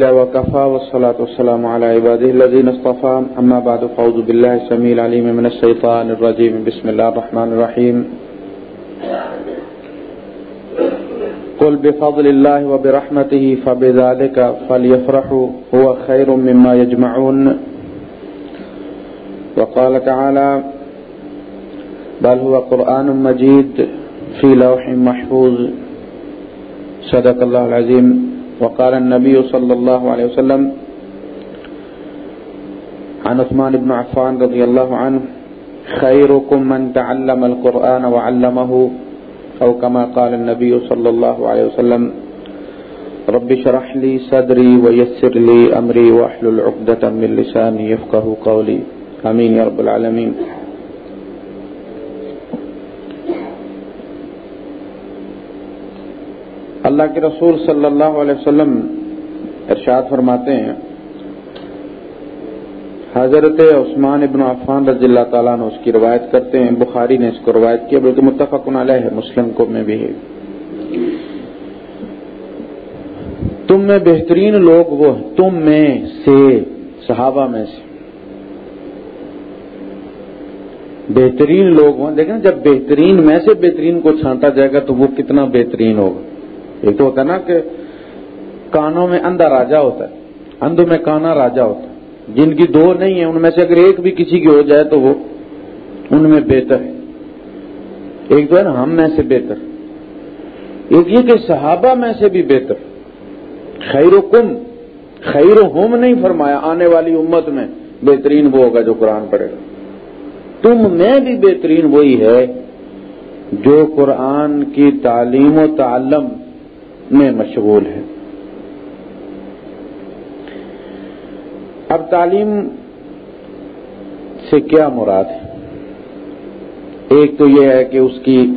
وكفى والصلاة والسلام على عباده الذين اصطفى. أما بعد، فأعوذ بالله السميع العليم من الشيطان الرجيم. بسم الله الرحمن الرحيم. قل بفضل الله وبرحمته فبذلك فليفرحوا، هو خير مما يجمعون. وقال تعالى بل هو قرآن مجيد في لوح محفوظ. صدق الله العظيم. وقال النبي صلى الله عليه وسلم، عن عثمان بن عفان رضي الله عنه، خيركم من تعلم القرآن وعلمه، أو كما قال النبي صلى الله عليه وسلم، رب شرح لي صدري ويسر لي أمري واحلل عقدة من لساني يفقه قولي. آمين يا رب العالمين. اللہ کے رسول صلی اللہ علیہ وسلم ارشاد فرماتے ہیں، حضرت عثمان ابن عفان رضی اللہ تعالیٰ نے اس کی روایت کرتے ہیں، بخاری نے اس کو روایت کیا، بلکہ متفق علیہ ہے مسلم کو میں بھی ہے۔ تم میں بہترین لوگ وہ تم میں سے، صحابہ میں سے۔ بہترین لوگ ہوں دیکھیں جب بہترین میں سے بہترین کو چھانٹا جائے گا تو وہ کتنا بہترین ہوگا۔ ایک تو ہوتا ہے نا کہ کانوں میں اندھا راجا ہوتا ہے، اندھوں میں کانا راجا ہوتا ہے۔ جن کی دو نہیں ہیں، ان میں سے اگر ایک بھی کسی کی ہو جائے تو وہ ان میں بہتر ہے۔ ایک تو ہے نا، ہم میں سے بہتر۔ ایک یہ کہ صحابہ میں سے بھی بہتر۔ خیر و کم خیر و ہوم نہیں فرمایا، آنے والی امت میں بہترین وہ ہوگا جو قرآن پڑھے گا۔ تم میں بھی بہترین وہی ہے جو قرآن کی تعلیم و تعلم میں مشغول ہے اب تعلیم سے کیا مراد ہے؟ ایک تو یہ ہے کہ اس کی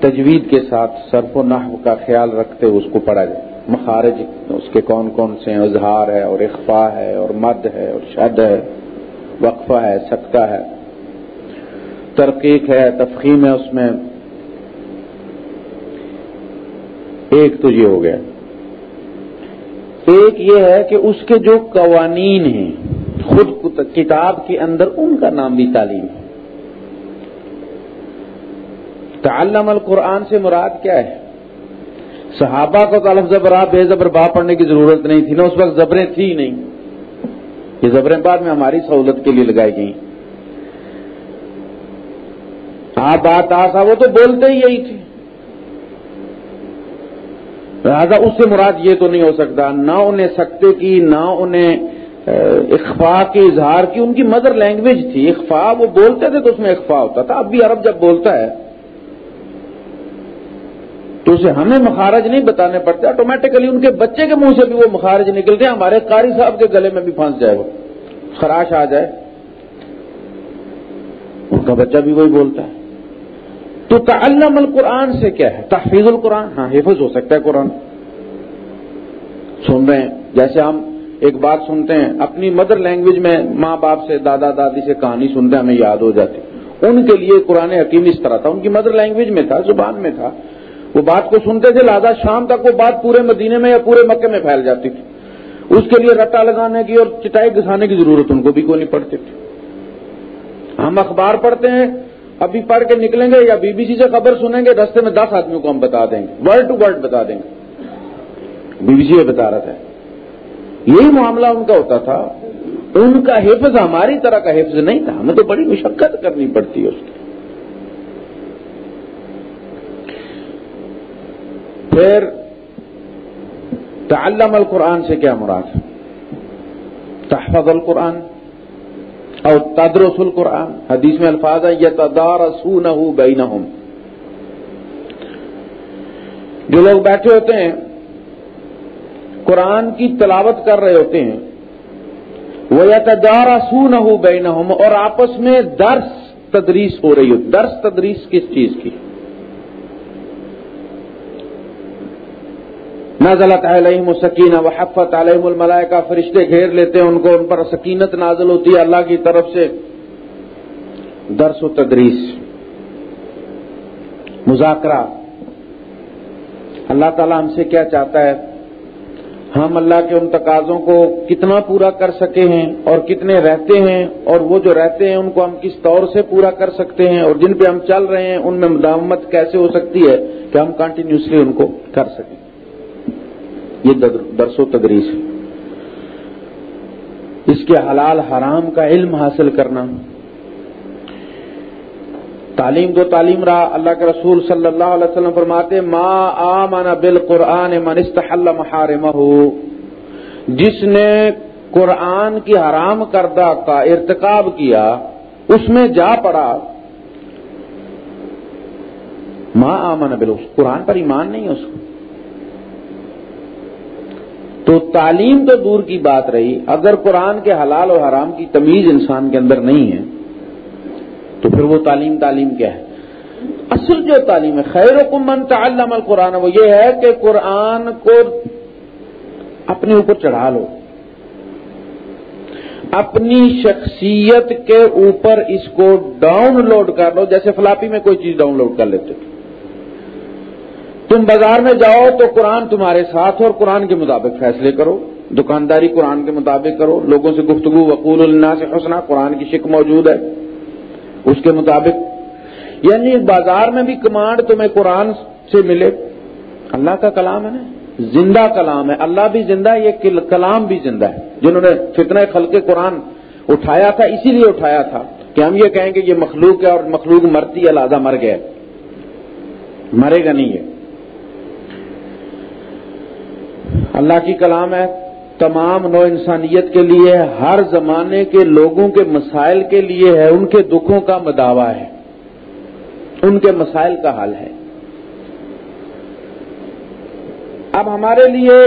تجوید کے ساتھ صرف و نحو کا خیال رکھتے اس کو پڑھا جائے۔ مخارج اس کے کون کون سے ہیں؟ اظہار ہے اور اخفا ہے اور مد ہے اور شد ہے، وقفہ ہے سکتا ہے۔ ترقیق ہے، تفخیم ہے اس میں۔ ایک تو یہ ہو گیا۔ ایک یہ ہے کہ اس کے جو قوانین ہیں، خود کتاب کے اندر ان کا نام بھی تعلیم ہے۔ تعلم القرآن سے مراد کیا ہے؟ صحابہ کو طلب زبرا بے زبر با پڑھنے کی ضرورت نہیں تھی نا اس وقت زبریں تھی نہیں۔ یہ زبریں بعد میں ہماری سہولت کے لیے لگائی گئی آپ بات آسا وہ تو بولتے ہی یہی تھے۔ لہٰذا اس سے مراد یہ تو نہیں ہو سکتا، نہ انہیں سکتے کی، نہ انہیں اخفا کے اظہار کی، ان کی مدر لینگویج تھی۔ اخفا وہ بولتے تھے تو اس میں اخفا ہوتا تھا، اب بھی عرب جب بولتا ہے، تو اسے ہمیں مخارج نہیں بتانے پڑتے آٹومیٹکلی ان کے بچے کے منہ سے بھی وہ مخارج نکلتے ہیں ہمارے قاری صاحب کے گلے میں بھی پھنس جائے وہ، خراش آ جائے۔ ان کا بچہ بھی وہی بولتا ہے۔ تو تعلم القرآن سے کیا ہے؟ تحفیظ القرآن؟ ہاں حفظ ہو سکتا ہے قرآن۔ سن رہے ہیں، جیسے ہم ایک بات سنتے ہیں، اپنی مدر لینگویج میں ماں باپ سے دادا دادی سے کہانی سنتے ہیں، ہمیں یاد ہو جاتی۔ ان کے لیے قرآن حکیم اس طرح تھا۔ ان کی مدر لینگویج میں تھا، زبان میں تھا۔ وہ بات کو سنتے تھے، لہٰذا شام تک وہ بات پورے مدینے میں یا پورے مکے میں پھیل جاتی تھی۔ اس کے لیے رٹا لگانے کی اور چٹائی گھسانے کی ضرورت ان کو بھی کوئی نہیں پڑتی تھی۔ ہم اخبار پڑھتے ہیں ابھی پڑھ کے نکلیں گے یا بی بی سی سے خبر سنیں گے، رستے میں دس آدمیوں کو ہم بتا دیں گے۔ ورڈ ٹو ورڈ بتا دیں گے۔ بی بی سی بتا رہا تھا۔ یہی معاملہ ان کا ہوتا تھا۔ ان کا حفظ ہماری طرح کا حفظ نہیں تھا۔ ہمیں تو بڑی مشقت کرنی پڑتی ہے اس کی۔ پھر تعلم القرآن سے کیا مراد؟ تحفظ القرآن۔ اور تدرس القرآن، حدیث میں الفاظ ہے یہ تدار سو نہ جو لوگ بیٹھے ہوتے ہیں، قرآن کی تلاوت کر رہے ہوتے ہیں وہ یا تدار سو اور آپس میں درس تدریس ہو رہی ہو درس تدریس کس چیز کی؟ نازلت علیہم سکینہ و حفت علیہم الملائکہ، فرشتے گھیر لیتے ہیں ان کو، ان پر سکینت نازل ہوتی ہے اللہ کی طرف سے۔ درس و تدریس، مذاکرہ۔ اللہ تعالیٰ ہم سے کیا چاہتا ہے؟ ہم اللہ کے ان تقاضوں کو کتنا پورا کر سکے ہیں اور کتنے رہتے ہیں اور وہ جو رہتے ہیں ان کو ہم کس طور سے پورا کر سکتے ہیں اور جن پہ ہم چل رہے ہیں، ان میں مداومت کیسے ہو سکتی ہے کہ ہم کنٹینیوسلی ان کو کر سکیں۔ یہ درس و تدریس۔ ہے اس کے حلال حرام کا علم حاصل کرنا۔ تعلیم تو تعلیم رہا اللہ کے رسول صلی اللہ علیہ وسلم فرماتے ما آمن بالقرآن من استحل محارمہ۔ جس نے قرآن کی حرام کردہ کا ارتکاب کیا، اس میں جا پڑا۔ ماں آمن بل قرآن پر ایمان نہیں ہے اس کو۔ تو تعلیم تو دور کی بات رہی، اگر قرآن کے حلال اور حرام کی تمیز انسان کے اندر نہیں ہے، تو پھر وہ تعلیم تعلیم کیا ہے؟ اصل جو تعلیم ہے خیر و کمن تعلم القرآن، وہ یہ ہے کہ قرآن کو اپنے اوپر چڑھا لو۔ اپنی شخصیت کے اوپر اس کو ڈاؤن لوڈ کر لو، جیسے فلاپی میں کوئی چیز ڈاؤن لوڈ کر لیتے تم بازار میں جاؤ تو قرآن تمہارے ساتھ اور قرآن کے مطابق فیصلے کرو، دکانداری قرآن کے مطابق کرو، لوگوں سے گفتگو، وقول اللہ سے حسنا قرآن کی شک موجود ہے۔ اس کے مطابق یعنی بازار میں بھی کمانڈ تمہیں قرآن سے ملے۔ اللہ کا کلام ہے نا، زندہ کلام ہے۔ اللہ بھی زندہ ہے، یہ کلام بھی زندہ ہے۔ جنہوں نے فتنہ خلق قرآن اٹھایا تھا، اسی لیے اٹھایا تھا کہ ہم یہ کہیں کہ یہ مخلوق ہے اور مخلوق مرتی ہے، لہذا مر گیا۔ مرے گا نہیں ہے اللہ کی کلام ہے، تمام نو انسانیت کے لیے ہر زمانے کے لوگوں کے مسائل کے لیے ہے، ان کے دکھوں کا مداوع ہے۔ ان کے مسائل کا حل ہے۔ اب ہمارے لیے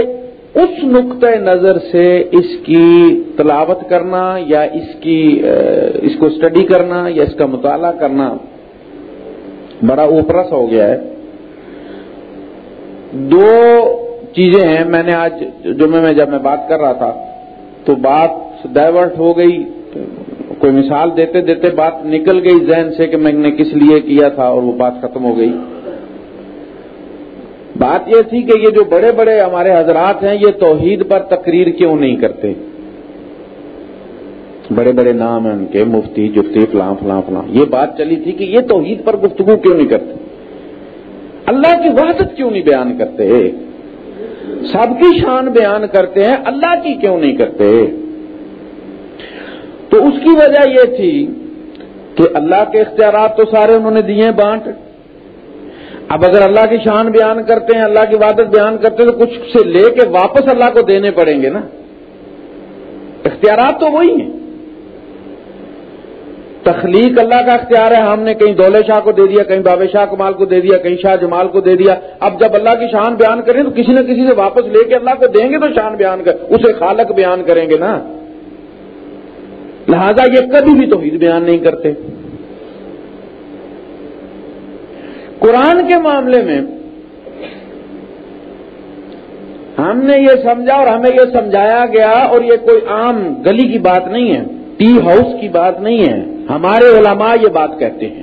اس نقطۂ نظر سے اس کی تلاوت کرنا یا اس کی اس کو اسٹڈی کرنا یا اس کا مطالعہ کرنا بڑا اوپرا سا ہو گیا ہے۔ دو چیزیں ہیں، میں نے آج جمعے میں جب میں بات کر رہا تھا، تو بات ڈائیورٹ ہو گئی، کوئی مثال دیتے دیتے بات نکل گئی ذہن سے کہ میں نے کس لیے کیا تھا اور وہ بات ختم ہو گئی۔ بات یہ تھی کہ یہ جو بڑے بڑے ہمارے حضرات ہیں، یہ توحید پر تقریر کیوں نہیں کرتے؟ بڑے بڑے نام ہیں ان کے، مفتی، جفتی، فلاں فلاں فلاں۔ یہ بات چلی تھی کہ یہ توحید پر گفتگو کیوں نہیں کرتے؟ اللہ کی وحدت کیوں نہیں بیان کرتے؟ سب کی شان بیان کرتے ہیں، اللہ کی کیوں نہیں کرتے؟ تو اس کی وجہ یہ تھی کہ اللہ کے اختیارات تو سارے انہوں نے دیے بانٹ۔ اب اگر اللہ کی شان بیان کرتے ہیں، اللہ کی وادت بیان کرتے ہیں، تو کچھ سے لے کے واپس اللہ کو دینے پڑیں گے نا۔ اختیارات تو وہی ہیں۔ تخلیق اللہ کا اختیار ہے۔ ہم نے کہیں دولے شاہ کو دے دیا، کہیں بابے شاہ کمال کو دے دیا، کہیں شاہ جمال کو دے دیا۔ اب جب اللہ کی شان بیان کریں تو کسی نہ کسی سے واپس لے کے اللہ کو دیں گے تو شان بیان کر، اسے خالق بیان کریں گے نا۔ لہذا یہ کبھی بھی توحید بیان نہیں کرتے۔ قرآن کے معاملے میں ہم نے یہ سمجھا اور ہمیں یہ سمجھایا گیا اور یہ کوئی عام گلی کی بات نہیں ہے۔ ٹی ہاؤس کی بات نہیں ہے۔ ہمارے علماء یہ بات کہتے ہیں۔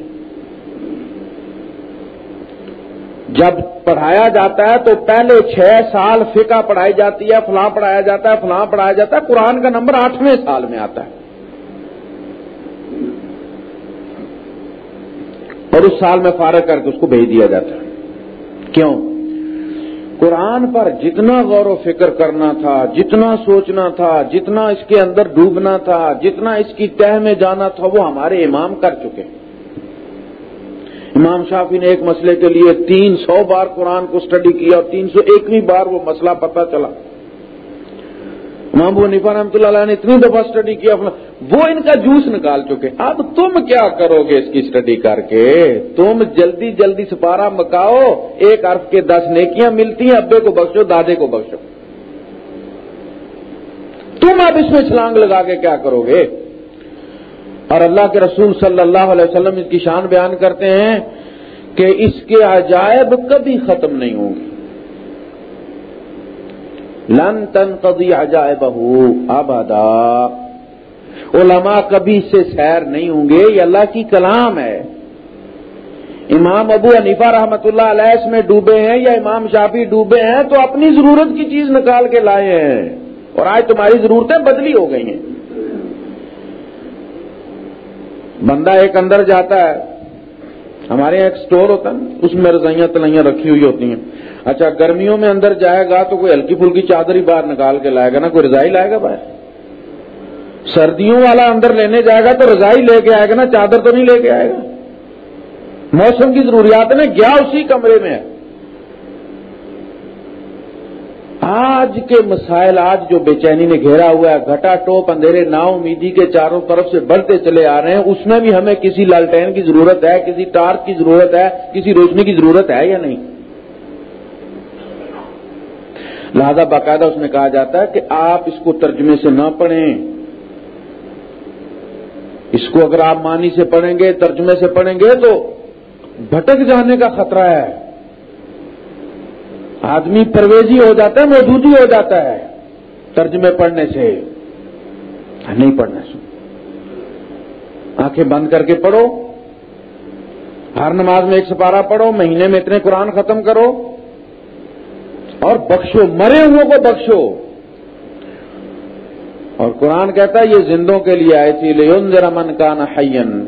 جب پڑھایا جاتا ہے تو پہلے چھ سال فقہ پڑھائی جاتی ہے، فلاں پڑھایا جاتا ہے، فلاں پڑھایا جاتا ہے۔ قرآن کا نمبر آٹھویں سال میں آتا ہے۔ اور اس سال میں فارغ کر کے اس کو بھیج دیا جاتا ہے۔ کیوں؟ قرآن پر جتنا غور و فکر کرنا تھا، جتنا سوچنا تھا، جتنا اس کے اندر ڈوبنا تھا، جتنا اس کی تہ میں جانا تھا، وہ ہمارے امام کر چکے امام شافی نے ایک مسئلے کے لیے تین سو بار قرآن کو اسٹڈی کیا اور تین سو ایکویں بار وہ مسئلہ پتہ چلا۔ امام نفا رحمۃ اللہ علیہ نے اتنی دفعہ اسٹڈی کیا وہ ان کا جوس نکال چکے۔ اب تم کیا کرو گے اس کی اسٹڈی کر کے؟ تم جلدی جلدی سپارہ مکاؤ، ایک ارف کے دس نیکیاں ملتی ہیں، ابے کو بخشو، دادے کو بخشو۔ تم اب اس میں چھلانگ لگا کے کیا کرو گے؟ اور اللہ کے رسول صلی اللہ علیہ وسلم اس کی شان بیان کرتے ہیں کہ اس کے عجائب کبھی ختم نہیں ہوں گے۔ لن تن کبھی جائے بہو ابدا۔ علماء کبھی سے سیر نہیں ہوں گے، یہ اللہ کی کلام ہے۔ امام ابو حنیفہ رحمت اللہ علیہ اس میں ڈوبے ہیں یا امام شافی ڈوبے ہیں، تو اپنی ضرورت کی چیز نکال کے لائے ہیں۔ اور آج تمہاری ضرورتیں بدلی ہو گئی ہیں۔ بندہ ایک اندر جاتا ہے، ہمارے یہاں ایک سٹور ہوتا ہے، اس میں رضائیاں تلائیاں رکھی ہوئی ہوتی ہیں۔ اچھا گرمیوں میں اندر جائے گا تو کوئی ہلکی پھلکی چادر ہی باہر نکال کے لائے گا نا؟ کوئی رضائی لائے گا باہر؟ سردیوں والا اندر لینے جائے گا تو رضائی لے کے آئے گا نا؟ چادر تو نہیں لے کے آئے گا؟ موسم کی ضروریات میں گیا اسی کمرے میں۔ آج کے مسائل، آج جو بے چینی نے گھیرا ہوا ہے، گھٹا ٹوپ، اندھیرے نا امیدی کے چاروں طرف سے بڑھتے چلے آ رہے ہیں۔ اس میں بھی ہمیں کسی لالٹین کی ضرورت ہے، کسی ٹارچ کی ضرورت ہے، کسی روشنی کی ضرورت ہے یا نہیں؟ لہذا باقاعدہ اس میں کہا جاتا ہے کہ آپ اس کو ترجمے سے نہ پڑھیں۔ اس کو اگر آپ مانی سے پڑھیں گے، ترجمے سے پڑھیں گے تو بھٹک جانے کا خطرہ ہے۔ آدمی پرویزی ہو جاتا ہے، موجودی ہو جاتا ہے ترجمے پڑھنے سے۔ نہیں پڑھنے سے آنکھیں بند کر کے پڑھو۔ ہر نماز میں ایک سپارہ پڑھو، مہینے میں اتنے قرآن ختم کرو۔ اور بخشو، مرے ہوئے کو بخشو۔ اور قرآن کہتا ہے، یہ زندوں کے لیے آئی تھی لیون ذرا من کا نہین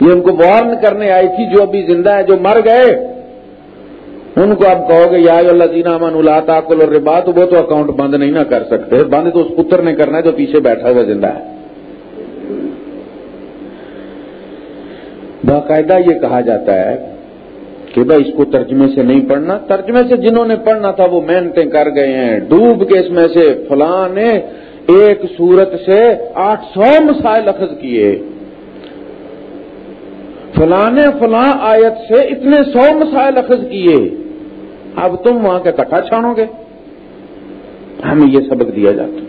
یہ ان کو وارن کرنے آئی تھی، جو ابھی زندہ ہے، جو مر گئے۔ ان کو آپ کہو گے، یا اللہ دینا امن اللہ تعقل اور بات وہ تو اکاؤنٹ بند نہیں نہ کر سکتے۔ بند تو اس پتر نے کرنا ہے جو پیچھے بیٹھا ہوا زندہ ہے۔ باقاعدہ یہ کہا جاتا ہے کہ بھائی اس کو ترجمے سے نہیں پڑھنا۔ ترجمے سے جنہوں نے پڑھنا تھا وہ محنتیں کر گئے ہیں۔ ڈوب کے اس میں سے فلاں نے ایک سورت سے آٹھ سو مسائل اخذ کیے۔ فلاں نے فلاں آیت سے اتنے سو مسائل اخذ کیے۔ اب تم وہاں کا کٹا چھانو گے۔ ہمیں یہ سبق دیا جاتا۔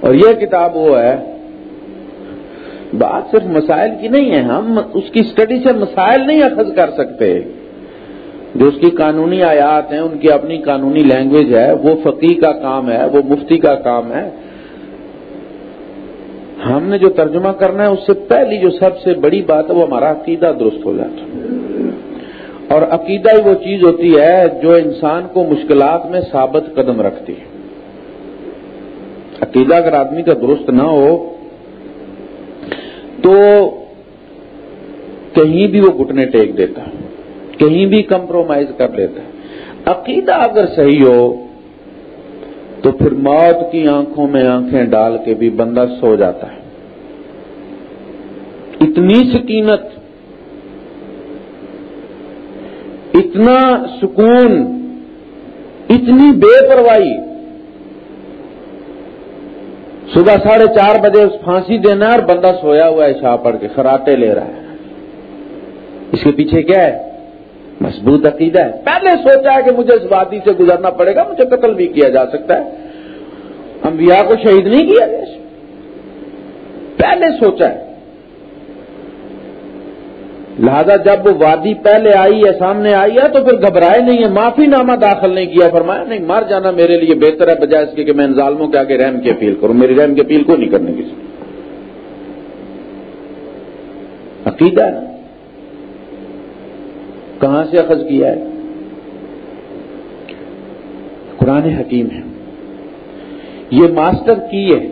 اور یہ کتاب وہ ہے بات صرف مسائل کی نہیں ہے، ہم اس کی اسٹڈی سے مسائل نہیں اخذ کر سکتے۔ جو اس کی قانونی آیات ہیں، ان کی اپنی قانونی لینگویج ہے، وہ فقی کا کام ہے، وہ مفتی کا کام ہے۔ ہم نے جو ترجمہ کرنا ہے، اس سے پہلی جو سب سے بڑی بات ہے، وہ ہمارا عقیدہ درست ہو جاتا اور عقیدہ ہی وہ چیز ہوتی ہے جو انسان کو مشکلات میں ثابت قدم رکھتی ہے۔ عقیدہ اگر آدمی کا درست نہ ہو تو کہیں بھی وہ گھٹنے ٹیک دیتا، کہیں بھی کمپرومائز کر لیتا۔ عقیدہ اگر صحیح ہو، تو پھر موت کی آنکھوں میں آنکھیں ڈال کے بھی بندہ سو جاتا ہے۔ اتنی سکینت، اتنا سکون، اتنی بے پرواہی۔ صبح ساڑھے چار بجے اس پھانسی دینا ہے اور بندہ سویا ہوا ہے شاہ پڑھ کے، خراٹے لے رہا ہے۔ اس کے پیچھے کیا ہے؟ مضبوط عقیدہ ہے۔ پہلے سوچا ہے کہ مجھے اس وادی سے گزرنا پڑے گا، مجھے قتل بھی کیا جا سکتا ہے۔ انبیاء کو شہید نہیں کیا گیا پہلے سوچا ہے۔ لہذا جب وہ وادی پہلے آئی ہے سامنے آئی ہے تو پھر گھبرائے نہیں ہے معافی نامہ داخل نہیں کیا، فرمایا، نہیں، مر جانا میرے لیے بہتر ہے، بجائے اس کے کہ میں ان ظالموں کے آگے رحم کی اپیل کروں۔ میری رحم کی اپیل کو نہیں کرنے کی۔ عقیدہ ہے۔ کہاں سے اخذ کیا ہے؟ قرآن حکیم ہے۔ یہ ماسٹر کی ہے۔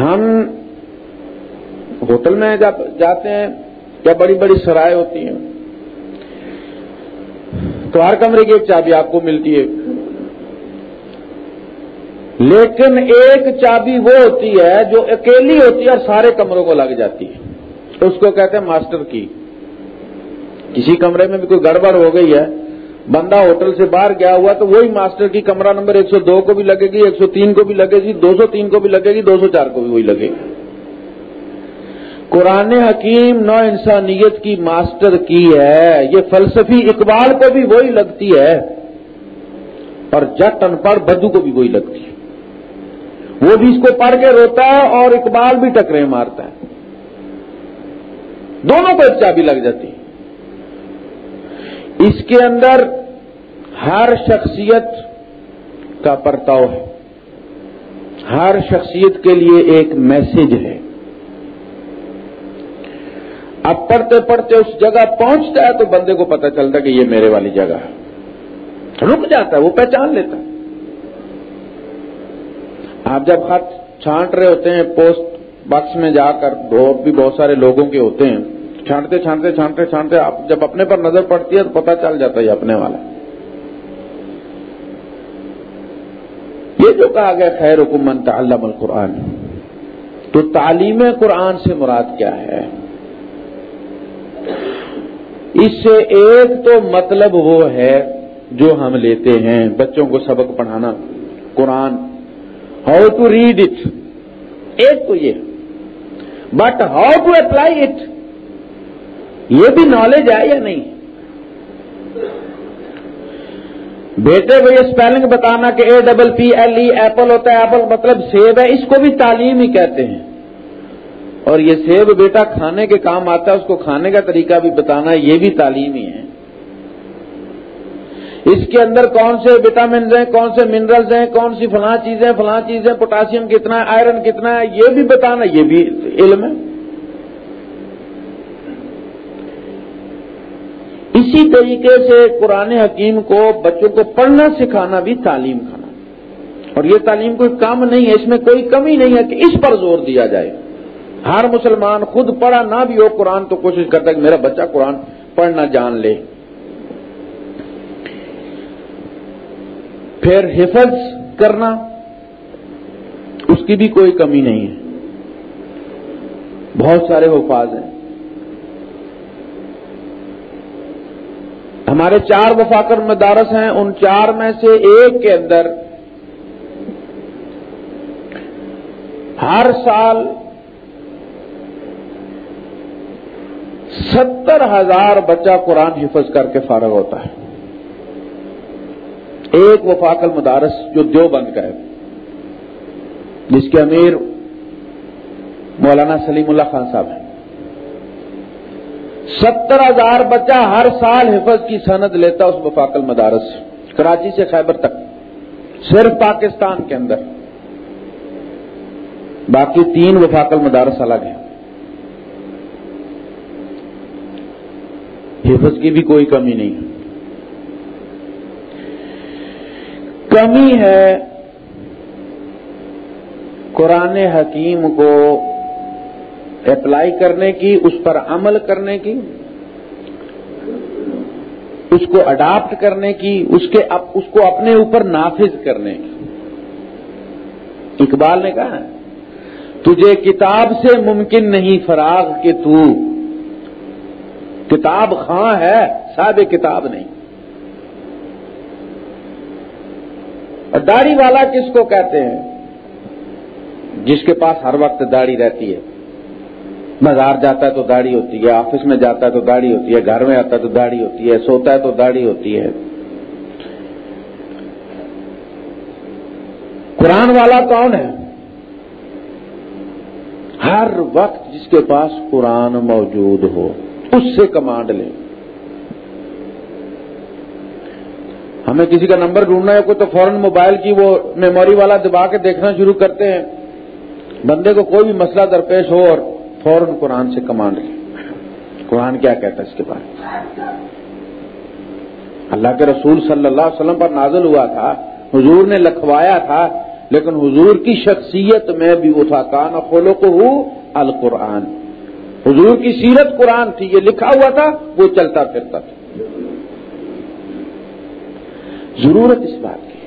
ہم ہوٹل میں جب جاتے ہیں۔ کیا بڑی بڑی سرائے ہوتی ہیں؟ تو ہر کمرے کی ایک چابی آپ کو ملتی ہے۔ لیکن ایک چابی وہ ہوتی ہے جو اکیلی ہوتی ہے اور سارے کمروں کو لگ جاتی ہے۔ اس کو کہتے ہیں ماسٹر کی۔ کسی کمرے میں بھی کوئی گڑبڑ ہو گئی ہے، بندہ ہوٹل سے باہر گیا ہوا تو وہی ماسٹر کی کمرہ نمبر ایک سو دو کو بھی لگے گی، ایک سو تین کو بھی لگے گی، دو سو تین کو بھی لگے گی، دو سو چار کو بھی وہی لگے گی۔ قرآن حکیم نو انسانیت کی ماسٹر کی ہے، یہ فلسفی اقبال کو بھی وہی لگتی ہے، اور جٹ ان پڑھ بدو کو بھی وہی لگتی ہے۔ وہ بھی اس کو پڑھ کے روتا ہے اور اقبال بھی ٹکرے مارتا ہے۔ دونوں کو ایک چابی لگ جاتی ہے۔ اس کے اندر ہر شخصیت کا پرتاؤ ہے۔ ہر شخصیت کے لیے ایک میسج ہے۔ اب پڑھتے پڑھتے اس جگہ پہنچتا ہے تو بندے کو پتہ چلتا ہے کہ یہ میرے والی جگہ ہے۔ رک جاتا ہے، وہ پہچان لیتا ہے۔ آپ جب خط چھانٹ رہے ہوتے ہیں، پوسٹ باکس میں جا کر اور بھی بہت سارے لوگوں کے ہوتے ہیں، چھانٹتے چھانٹتے چھانٹتے چھانٹتے آپ جب اپنے پر نظر پڑتی ہے تو پتہ چل جاتا ہے یہ اپنے والا یہ جو کہا گیا، خیر حکومت علم القرآن۔ تو تعلیم قرآن سے مراد کیا ہے؟ اس سے ایک تو مطلب وہ ہے جو ہم لیتے ہیں۔ بچوں کو سبق پڑھانا، قرآن۔ ہاؤ ٹو ریڈ اٹ ایک تو یہ۔ But how to apply it یہ بھی نالج ہے یا نہیں؟ بیٹے کو یہ اسپیلنگ بتانا کہ A double P L E apple ہوتا ہے ایپل مطلب سیب ہے، اس کو بھی تعلیم ہی کہتے ہیں۔ اور یہ سیب بیٹا کھانے کے کام آتا ہے، اس کو کھانے کا طریقہ بھی بتانا یہ بھی تعلیم ہی ہے۔ اس کے اندر کون سے وٹامنز ہیں، کون سے منرلز ہیں، کون سی فلاں چیزیں فلاں چیزیں، پوٹاسیم کتنا ہے، آئرن کتنا ہے، یہ بھی بتانا، یہ بھی علم ہے۔ اسی طریقے سے قرآن حکیم کو بچوں کو پڑھنا، سکھانا بھی تعلیم کھانا۔ اور یہ تعلیم کوئی کام نہیں ہے، اس میں کوئی کمی نہیں ہے کہ اس پر زور دیا جائے۔ ہر مسلمان خود پڑھا نہ بھی ہو قرآن تو کوشش کرتا ہے کہ میرا بچہ قرآن پڑھنا جان لے۔ پھر حفظ کرنا اس کی بھی کوئی کمی نہیں ہے۔ بہت سارے حفاظ ہیں۔ ہمارے چار وفاقر مدارس ہیں، ان چار میں سے ایک کے اندر ہر سال ستر ہزار بچہ قرآن حفظ کر کے فارغ ہوتا ہے۔ ایک وفاق المدارس جو دیو بند کا ہے، جس کے امیر مولانا سلیم اللہ خان صاحب ہیں۔ ستر ہزار بچہ ہر سال حفظ کی سند لیتا اس وفاق المدارس کراچی سے خیبر تک، صرف پاکستان کے اندر۔ باقی تین وفاق المدارس الگ ہیں۔ حفظ کی بھی کوئی کمی نہیں۔ کمی ہے قرآن حکیم کو اپلائی کرنے کی، اس پر عمل کرنے کی، اس کو اڈاپٹ کرنے کی، اس کے اس کو اپنے اوپر نافذ کرنے کی۔ اقبال نے کہا، تجھے کتاب سے ممکن نہیں فراغ کہ تو کتاب خاں ہے صاحب کتاب نہیں۔ اور داڑھی والا کس کو کہتے ہیں؟ جس کے پاس ہر وقت داڑھی رہتی ہے۔ بازار جاتا ہے تو داڑھی ہوتی ہے، آفس میں جاتا ہے تو داڑھی ہوتی ہے، گھر میں آتا ہے تو داڑھی ہوتی ہے، سوتا ہے تو داڑھی ہوتی ہے۔ قرآن والا کون ہے؟ ہر وقت جس کے پاس قرآن موجود ہو۔ اس سے کمانڈ لیں۔ ہمیں کسی کا نمبر ڈھونڈنا ہے، کوئی تو فوراً موبائل کی وہ میموری والا دبا کے دیکھنا شروع کرتے ہیں۔ بندے کو کوئی بھی مسئلہ درپیش ہو اور فوراً قرآن سے کمانڈ لی قرآن کیا کہتا ہے اس کے بارے اللہ کے رسول صلی اللہ علیہ وسلم پر نازل ہوا تھا، حضور نے لکھوایا تھا، لیکن حضور کی شخصیت میں بھی وہ تھا کان کھولو کو ہو القرآن۔ حضور کی سیرت قرآن تھی، یہ لکھا ہوا تھا، وہ چلتا پھرتا تھا۔ ضرورت اس بات کی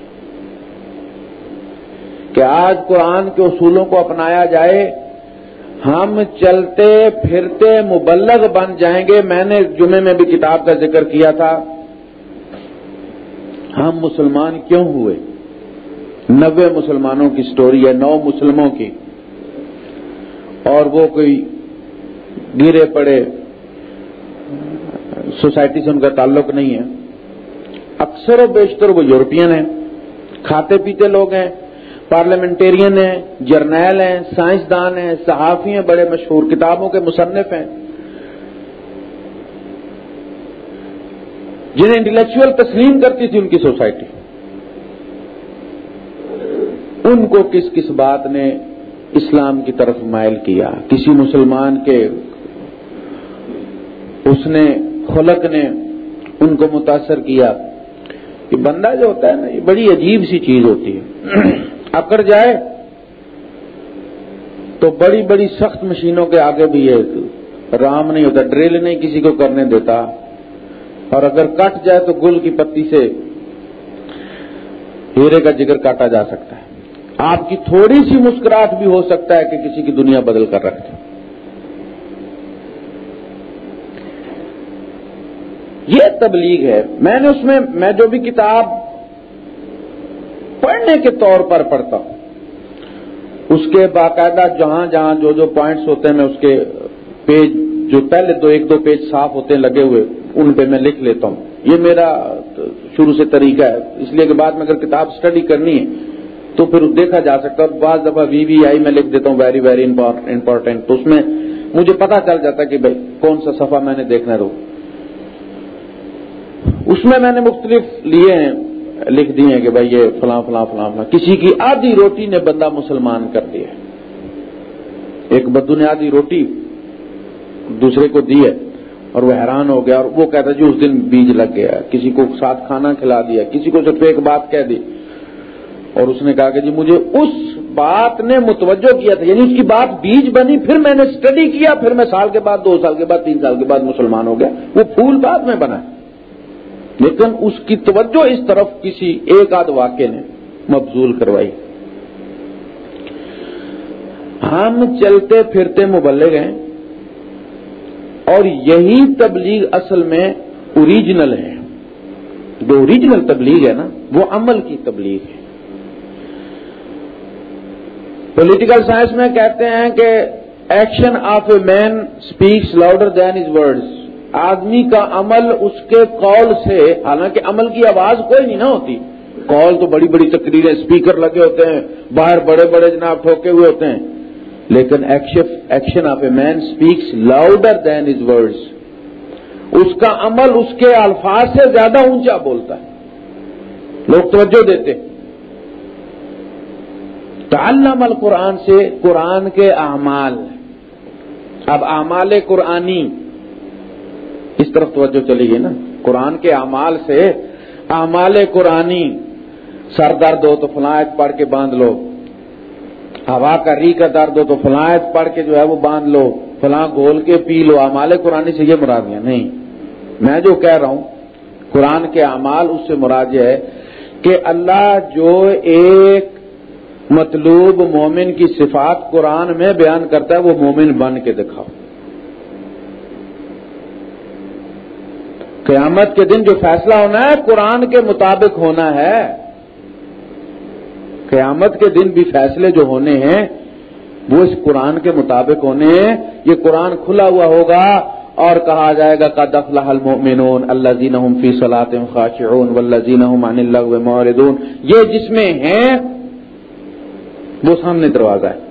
کہ آج قرآن کے اصولوں کو اپنایا جائے۔ ہم چلتے پھرتے مبلغ بن جائیں گے۔ میں نے جمعے میں بھی کتاب کا ذکر کیا تھا۔ ہم مسلمان کیوں ہوئے؟ نوے مسلمانوں کی سٹوری ہے، نو مسلموں کی۔ اور وہ کوئی گرے پڑے، سوسائٹی سے ان کا تعلق نہیں ہے۔ اکثر و بیشتر وہ یورپین ہیں، کھاتے پیتے لوگ ہیں پارلیمنٹرین ہیں، جرنیل ہیں، سائنسدان ہیں، صحافی ہیں، بڑے مشہور کتابوں کے مصنف ہیں۔ جنہیں انٹلیکچل تسلیم کرتی تھی ان کی سوسائٹی۔ ان کو کس کس بات نے اسلام کی طرف مائل کیا؟ کسی مسلمان کے اس نے خلق نے ان کو متاثر کیا۔ کہ بندہ جو ہوتا ہے نا، یہ بڑی عجیب سی چیز ہوتی ہے۔ اکڑ جائے تو بڑی بڑی سخت مشینوں کے آگے بھی یہ رام نہیں ہوتا، ڈرل نہیں کسی کو کرنے دیتا۔ اور اگر کٹ جائے تو گل کی پتی سے ہیرے کا جگر کاٹا جا سکتا ہے۔ آپ کی تھوڑی سی مسکراہٹ بھی ہو سکتا ہے کہ کسی کی دنیا بدل کر رکھ یہ تبلیغ ہے۔ میں نے اس میں میں جو بھی کتاب پڑھنے کے طور پر پڑھتا ہوں، اس کے باقاعدہ جہاں جہاں جو جو پوائنٹس ہوتے ہیں، میں اس کے پیج جو پہلے دو ایک دو پیج صاف ہوتے ہیں، لگے ہوئے، ان پہ میں لکھ لیتا ہوں۔ یہ میرا شروع سے طریقہ ہے۔ اس لیے کہ بعد میں اگر کتاب اسٹڈی کرنی ہے، تو پھر دیکھا جا سکتا ہے۔ بعض دفعہ وی وی آئی میں لکھ دیتا ہوں ویری ویری امپورٹینٹ تو اس میں مجھے پتا چل جاتا ہے کہ بھائی کون سا صفحہ میں نے دیکھنا رو میں میں نے مختلف لیے ہیں، لکھ دیے ہیں کہ بھائی یہ فلاں فلاں فلاں فلاں۔ کسی کی آدھی روٹی نے بندہ مسلمان کر دیا ایک بدو نے آدھی روٹی دوسرے کو دی ہے اور وہ حیران ہو گیا اور وہ کہتا جی اس دن بیج لگ گیا کسی کو ساتھ کھانا کھلا دیا، کسی کو صرف ایک بات کہہ دی۔ اور اس نے کہا کہ جی مجھے اس بات نے متوجہ کیا تھا یعنی اس کی بات بیج بنی، پھر میں نے اسٹڈی کیا، پھر میں سال کے بعد، دو سال کے بعد، تین سال کے بعد مسلمان ہو گیا۔ وہ پھول بعد میں بنا لیکن اس کی توجہ اس طرف کسی ایک آدھ واقع نے مبزول کروائی۔ ہم چلتے پھرتے مبلغ ہیں اور یہی تبلیغ اصل میں اوریجنل ہے۔ جو اوریجنل تبلیغ ہے نا، وہ عمل کی تبلیغ ہے۔ پولیٹیکل سائنس میں کہتے ہیں کہ action of a man speaks louder than his words آدمی کا عمل اس کے کال سے، حالانکہ عمل کی آواز کوئی نہیں نہ ہوتی۔ کال تو بڑی بڑی تقریریں اسپیکر لگے ہوتے ہیں، باہر بڑے بڑے جناب ٹھوکے ہوئے ہوتے ہیں۔ لیکن action of a man speaks louder than his words اس کا عمل اس کے الفاظ سے زیادہ اونچا بولتا ہے۔ لوگ توجہ دیتے تعلم القرآن سے قرآن کے اعمال۔ اب اعمال قرآنی اس طرف توجہ چلی گئی نا قرآن کے اعمال سے اعمال قرآنی سر درد ہو تو فلایت پڑھ کے باندھ لو۔ ہوا کا ری کا درد ہو تو فلایت پڑھ کے جو ہے وہ باندھ لو۔ فلاں گول کے پی لو۔ امال قرآن سے یہ مرادیاں نہیں۔ میں جو کہہ رہا ہوں، قرآن کے اعمال اس سے مراد ہے کہ اللہ جو ایک مطلوب مومن کی صفات قرآن میں بیان کرتا ہے، وہ مومن بن کے دکھاؤ۔ قیامت کے دن جو فیصلہ ہونا ہے، قرآن کے مطابق ہونا ہے۔ قیامت کے دن بھی فیصلے جو ہونے ہیں، وہ اس قرآن کے مطابق ہونے ہیں۔ یہ قرآن کھلا ہوا ہوگا اور کہا جائے گا کا دفلا المؤمنون اللہ زین فی صلاح خاشعون والذین هم عن اللہ موردون یہ جس میں ہیں، وہ سامنے دروازہ ہے۔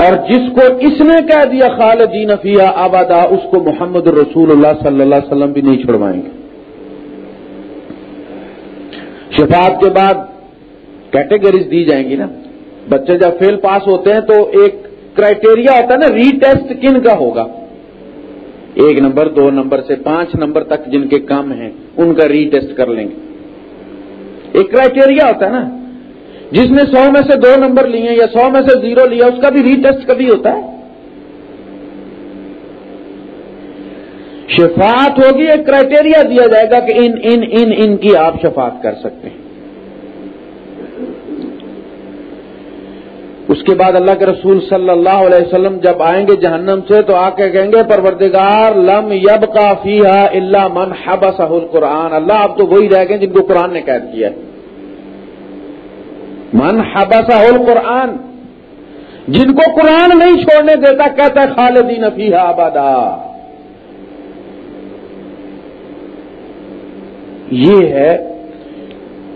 اور جس کو اس نے کہہ دیا خالدین فیا آبادا، اس کو محمد رسول اللہ صلی اللہ علیہ وسلم بھی نہیں چھڑوائیں گے۔ شفاعت کے بعد کیٹیگریز دی جائیں گی نا۔ بچے جب فیل پاس ہوتے ہیں تو ایک کرائٹیریا ہوتا ہے نا ری ٹیسٹ کن کا ہوگا؟ ایک نمبر، دو نمبر سے پانچ نمبر تک جن کے کام ہیں، ان کا ری ٹیسٹ کر لیں گے۔ ایک کرائٹیریا ہوتا ہے نا۔ جس نے سو میں سے دو نمبر لیے یا سو میں سے زیرو لیا، اس کا بھی ری ٹیسٹ کبھی ہوتا ہے؟ شفاعت ہوگی، ایک کرائٹیریا دیا جائے گا کہ ان ان ان ان کی آپ شفاعت کر سکتے ہیں۔ اس کے بعد اللہ کے رسول صلی اللہ علیہ وسلم جب آئیں گے جہنم سے تو آ کے کہیں گے، پروردگار، لم یب کا فی اللہ من حب قرآن اللہ آپ تو وہی رہ گئے جن کو قرآن نے قید کیا ہے۔ من حبسہ القرآن، جن کو قرآن نہیں چھوڑنے دیتا، کہتا ہے، خالدین فیہ آبادا یہ ہے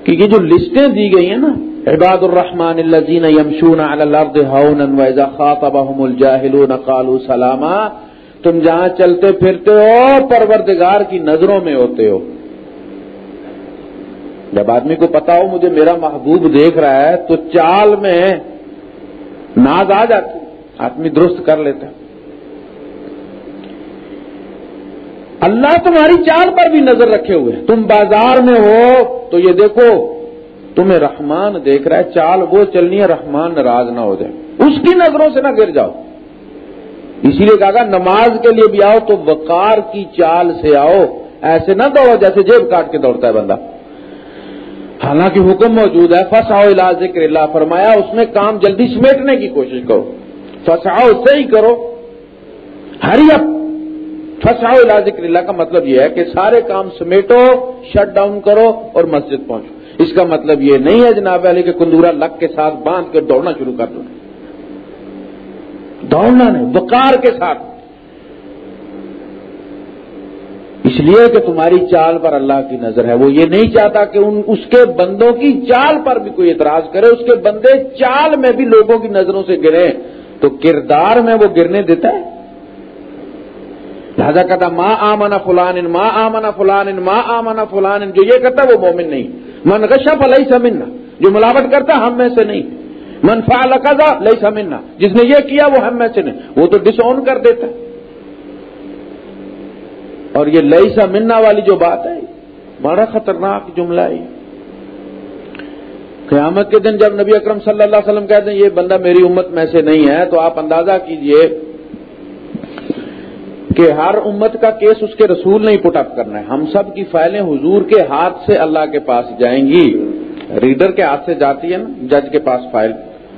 کہ یہ جو لسٹیں دی گئی ہیں نا، عباد الرحمان الذین یمشون علی الارض ہونا واذا خاطبهم الجاهلون قالوا سلاما، تم جہاں چلتے پھرتے ہو، پروردگار کی نظروں میں ہوتے ہو۔ جب آدمی کو پتا ہو مجھے میرا محبوب دیکھ رہا ہے تو چال میں ناز آ جاتی آدمی درست کر لیتا اللہ تمہاری چال پر بھی نظر رکھے ہوئے تم بازار میں ہو تو یہ دیکھو، تمہیں رحمان دیکھ رہا ہے۔ چال وہ چلنی ہے، رحمان ناراض نہ ہو جائے۔ اس کی نظروں سے نہ گر جاؤ۔ اسی لیے کہا نماز کے لیے بھی آؤ تو وقار کی چال سے آؤ۔ ایسے نہ دوڑو جیسے جیب کاٹ کے دوڑتا ہے بندہ۔ حالانکہ حکم موجود ہے فساؤ علاج ذکر اللہ فرمایا اس میں کام جلدی سمیٹنے کی کوشش کرو۔ فساؤ سے ہی کرو۔ ہری اپ۔ فساؤ علاج ذکر اللہ کا مطلب یہ ہے کہ سارے کام سمیٹو، شٹ ڈاؤن کرو اور مسجد پہنچو۔ اس کا مطلب یہ نہیں ہے جناب علی، کہ کندورا لک کے ساتھ باندھ کر دوڑنا شروع کر دو۔ دوڑنا نہیں، وقار کے ساتھ۔ اس لیے کہ تمہاری چال پر اللہ کی نظر ہے۔ وہ یہ نہیں چاہتا کہ ان اس کے بندوں کی چال پر بھی کوئی اعتراض کرے، اس کے بندے چال میں بھی لوگوں کی نظروں سے گرے۔ تو کردار میں وہ گرنے دیتا ہے۔ لہذا کہتا ماں آمنا فلان ان ماں آمنا فلان ان ماں آمنا فلان۔ ان جو یہ کرتا وہ مومن نہیں۔ من غشا فلئی سمنا جو ملاوٹ کرتا ہم میں سے نہیں۔ منفا لقضا لئی سمنا جس نے یہ کیا وہ ہم میں سے نہیں۔ وہ تو ڈس آن کر دیتا ہے۔ اور یہ لئی سا منا والی جو بات ہے، بڑا خطرناک جملہ ہے۔ قیامت کے دن جب نبی اکرم صلی اللہ علیہ وسلم کہتے ہیں، یہ بندہ میری امت میں سے نہیں ہے، تو آپ اندازہ کیجیے کہ ہر امت کا کیس اس کے رسول نہیں پٹ اپ کرنا ہے۔ ہم سب کی فائلیں حضور کے ہاتھ سے اللہ کے پاس جائیں گی۔ ریڈر کے ہاتھ سے جاتی ہے نا، جج کے پاس فائل۔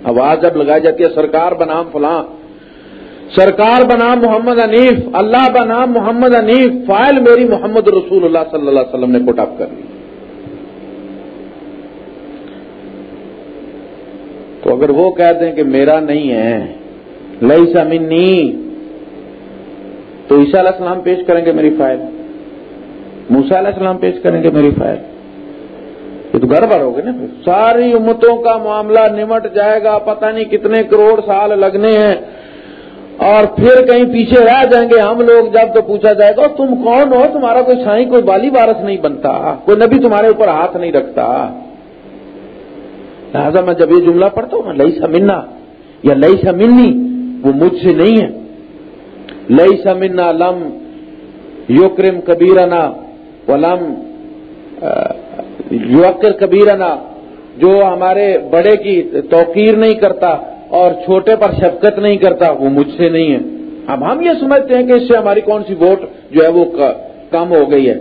آواز جب لگائی جاتی ہے، سرکار بنام فلاں سرکار بنام محمد انیف اللہ بنام محمد انیف فائل میری محمد رسول اللہ صلی اللہ علیہ وسلم نے پٹ اپ کر لی تو اگر وہ کہہ دیں کہ میرا نہیں ہے لئی سمنی تو عیسیٰ علیہ السلام پیش کریں گے میری فائل۔ موسا علیہ السلام پیش کریں گے میری فائل۔ یہ تو گڑبڑ ہوگی نا پھر۔ ساری امتوں کا معاملہ نمٹ جائے گا، پتہ نہیں کتنے کروڑ سال لگنے ہیں۔ اور پھر کہیں پیچھے رہ جائیں گے ہم لوگ، جب تو پوچھا جائے گا تم کون ہو؟ تمہارا کوئی سائیں کوئی بالی بارس نہیں بنتا، کوئی نبی تمہارے اوپر ہاتھ نہیں رکھتا. لہٰذا میں جب یہ جملہ پڑھتا ہوں لئی سا منا، یا لئی سا منی، وہ مجھ سے نہیں ہے۔ لئی سا منا لم یوکرم کبیرنا ولم یوکر کبیرنا، جو ہمارے بڑے کی توقیر نہیں کرتا۔ اور چھوٹے پر شفقت نہیں کرتا، وہ مجھ سے نہیں ہے۔ اب ہم یہ سمجھتے ہیں کہ اس سے ہماری کون سی ووٹ جو ہے وہ کم ہو گئی ہے۔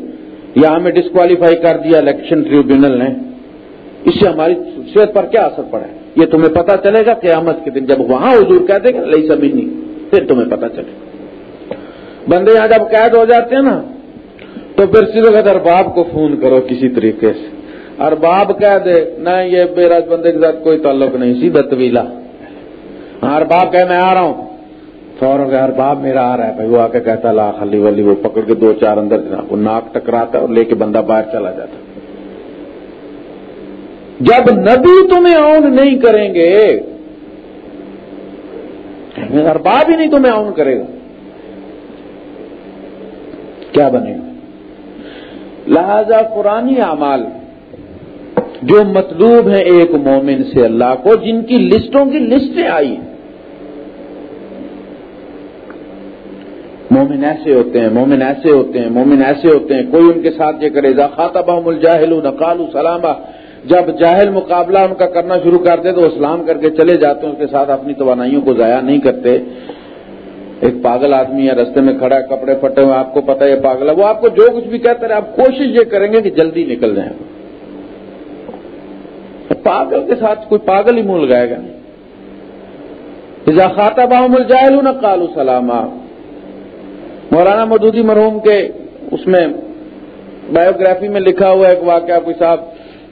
یا ہمیں ڈسکوالیفائی کر دیا الیکشن ٹریبیونل نے۔ اس سے ہماری صحت پر کیا اثر پڑا ہے؟ یہ تمہیں پتا چلے گا قیامت کے دن جب وہاں حضور کہتے کہ لئی سبھی نہیں۔ پھر تمہیں پتا چلے۔ گا بندے یہاں جب قید ہو جاتے ہیں نا، تو پھر سیدھے ارباب کو فون کرو کسی طریقے سے۔ ارباب کہہ دے نہ یہ میرا بندے کے ساتھ کوئی تعلق نہیں، سیدھا طویلا۔ ہر باپ کہ میں آ رہا ہوں۔ فوراً ہر باپ میرا آ رہا ہے بھائی وہ آ کے کہتا، لا خلی ولی، وہ پکڑ کے دو چار اندر وہ ناک ٹکراتا اور لے کے بندہ باہر چلا جاتا۔ جب نبی تمہیں آن نہیں کریں گے ہر باپ ہی نہیں تمہیں آن کرے گا۔ کیا بنے گا؟ لہذا قرآن اعمال، جو مطلوب ہیں ایک مومن سے اللہ کو، جن کی لسٹوں کی لسٹیں آئی ہیں۔ مومن ایسے ہوتے ہیں، مومن ایسے ہوتے ہیں، مومن ایسے ہوتے ہیں، کوئی ان کے ساتھ یہ کرے خاطب الجاہل نقال سلامہ جب جاہل مقابلہ ان کا کرنا شروع کر دے تو اسلام کر کے چلے جاتے ہیں اس کے ساتھ اپنی توانائیوں کو ضائع نہیں کرتے۔ ایک پاگل آدمی ہے، رستے میں کھڑا ہے، کپڑے پھٹے ہوئے آپ کو پتا ہے پاگل ہے۔ وہ آپ کو جو کچھ بھی کہتے رہے، آپ کوشش یہ کریں گے کہ جلدی نکل جائیں۔ پاگل کے ساتھ کوئی پاگل ہی منہ لگائے گا نہیں خاطہ باہم الجاہل نہ کالو سلامہ مولانا مدودی مرحوم کے اس میں بایوگرافی میں لکھا ہوا ایک واقعہ، کوئی صاحب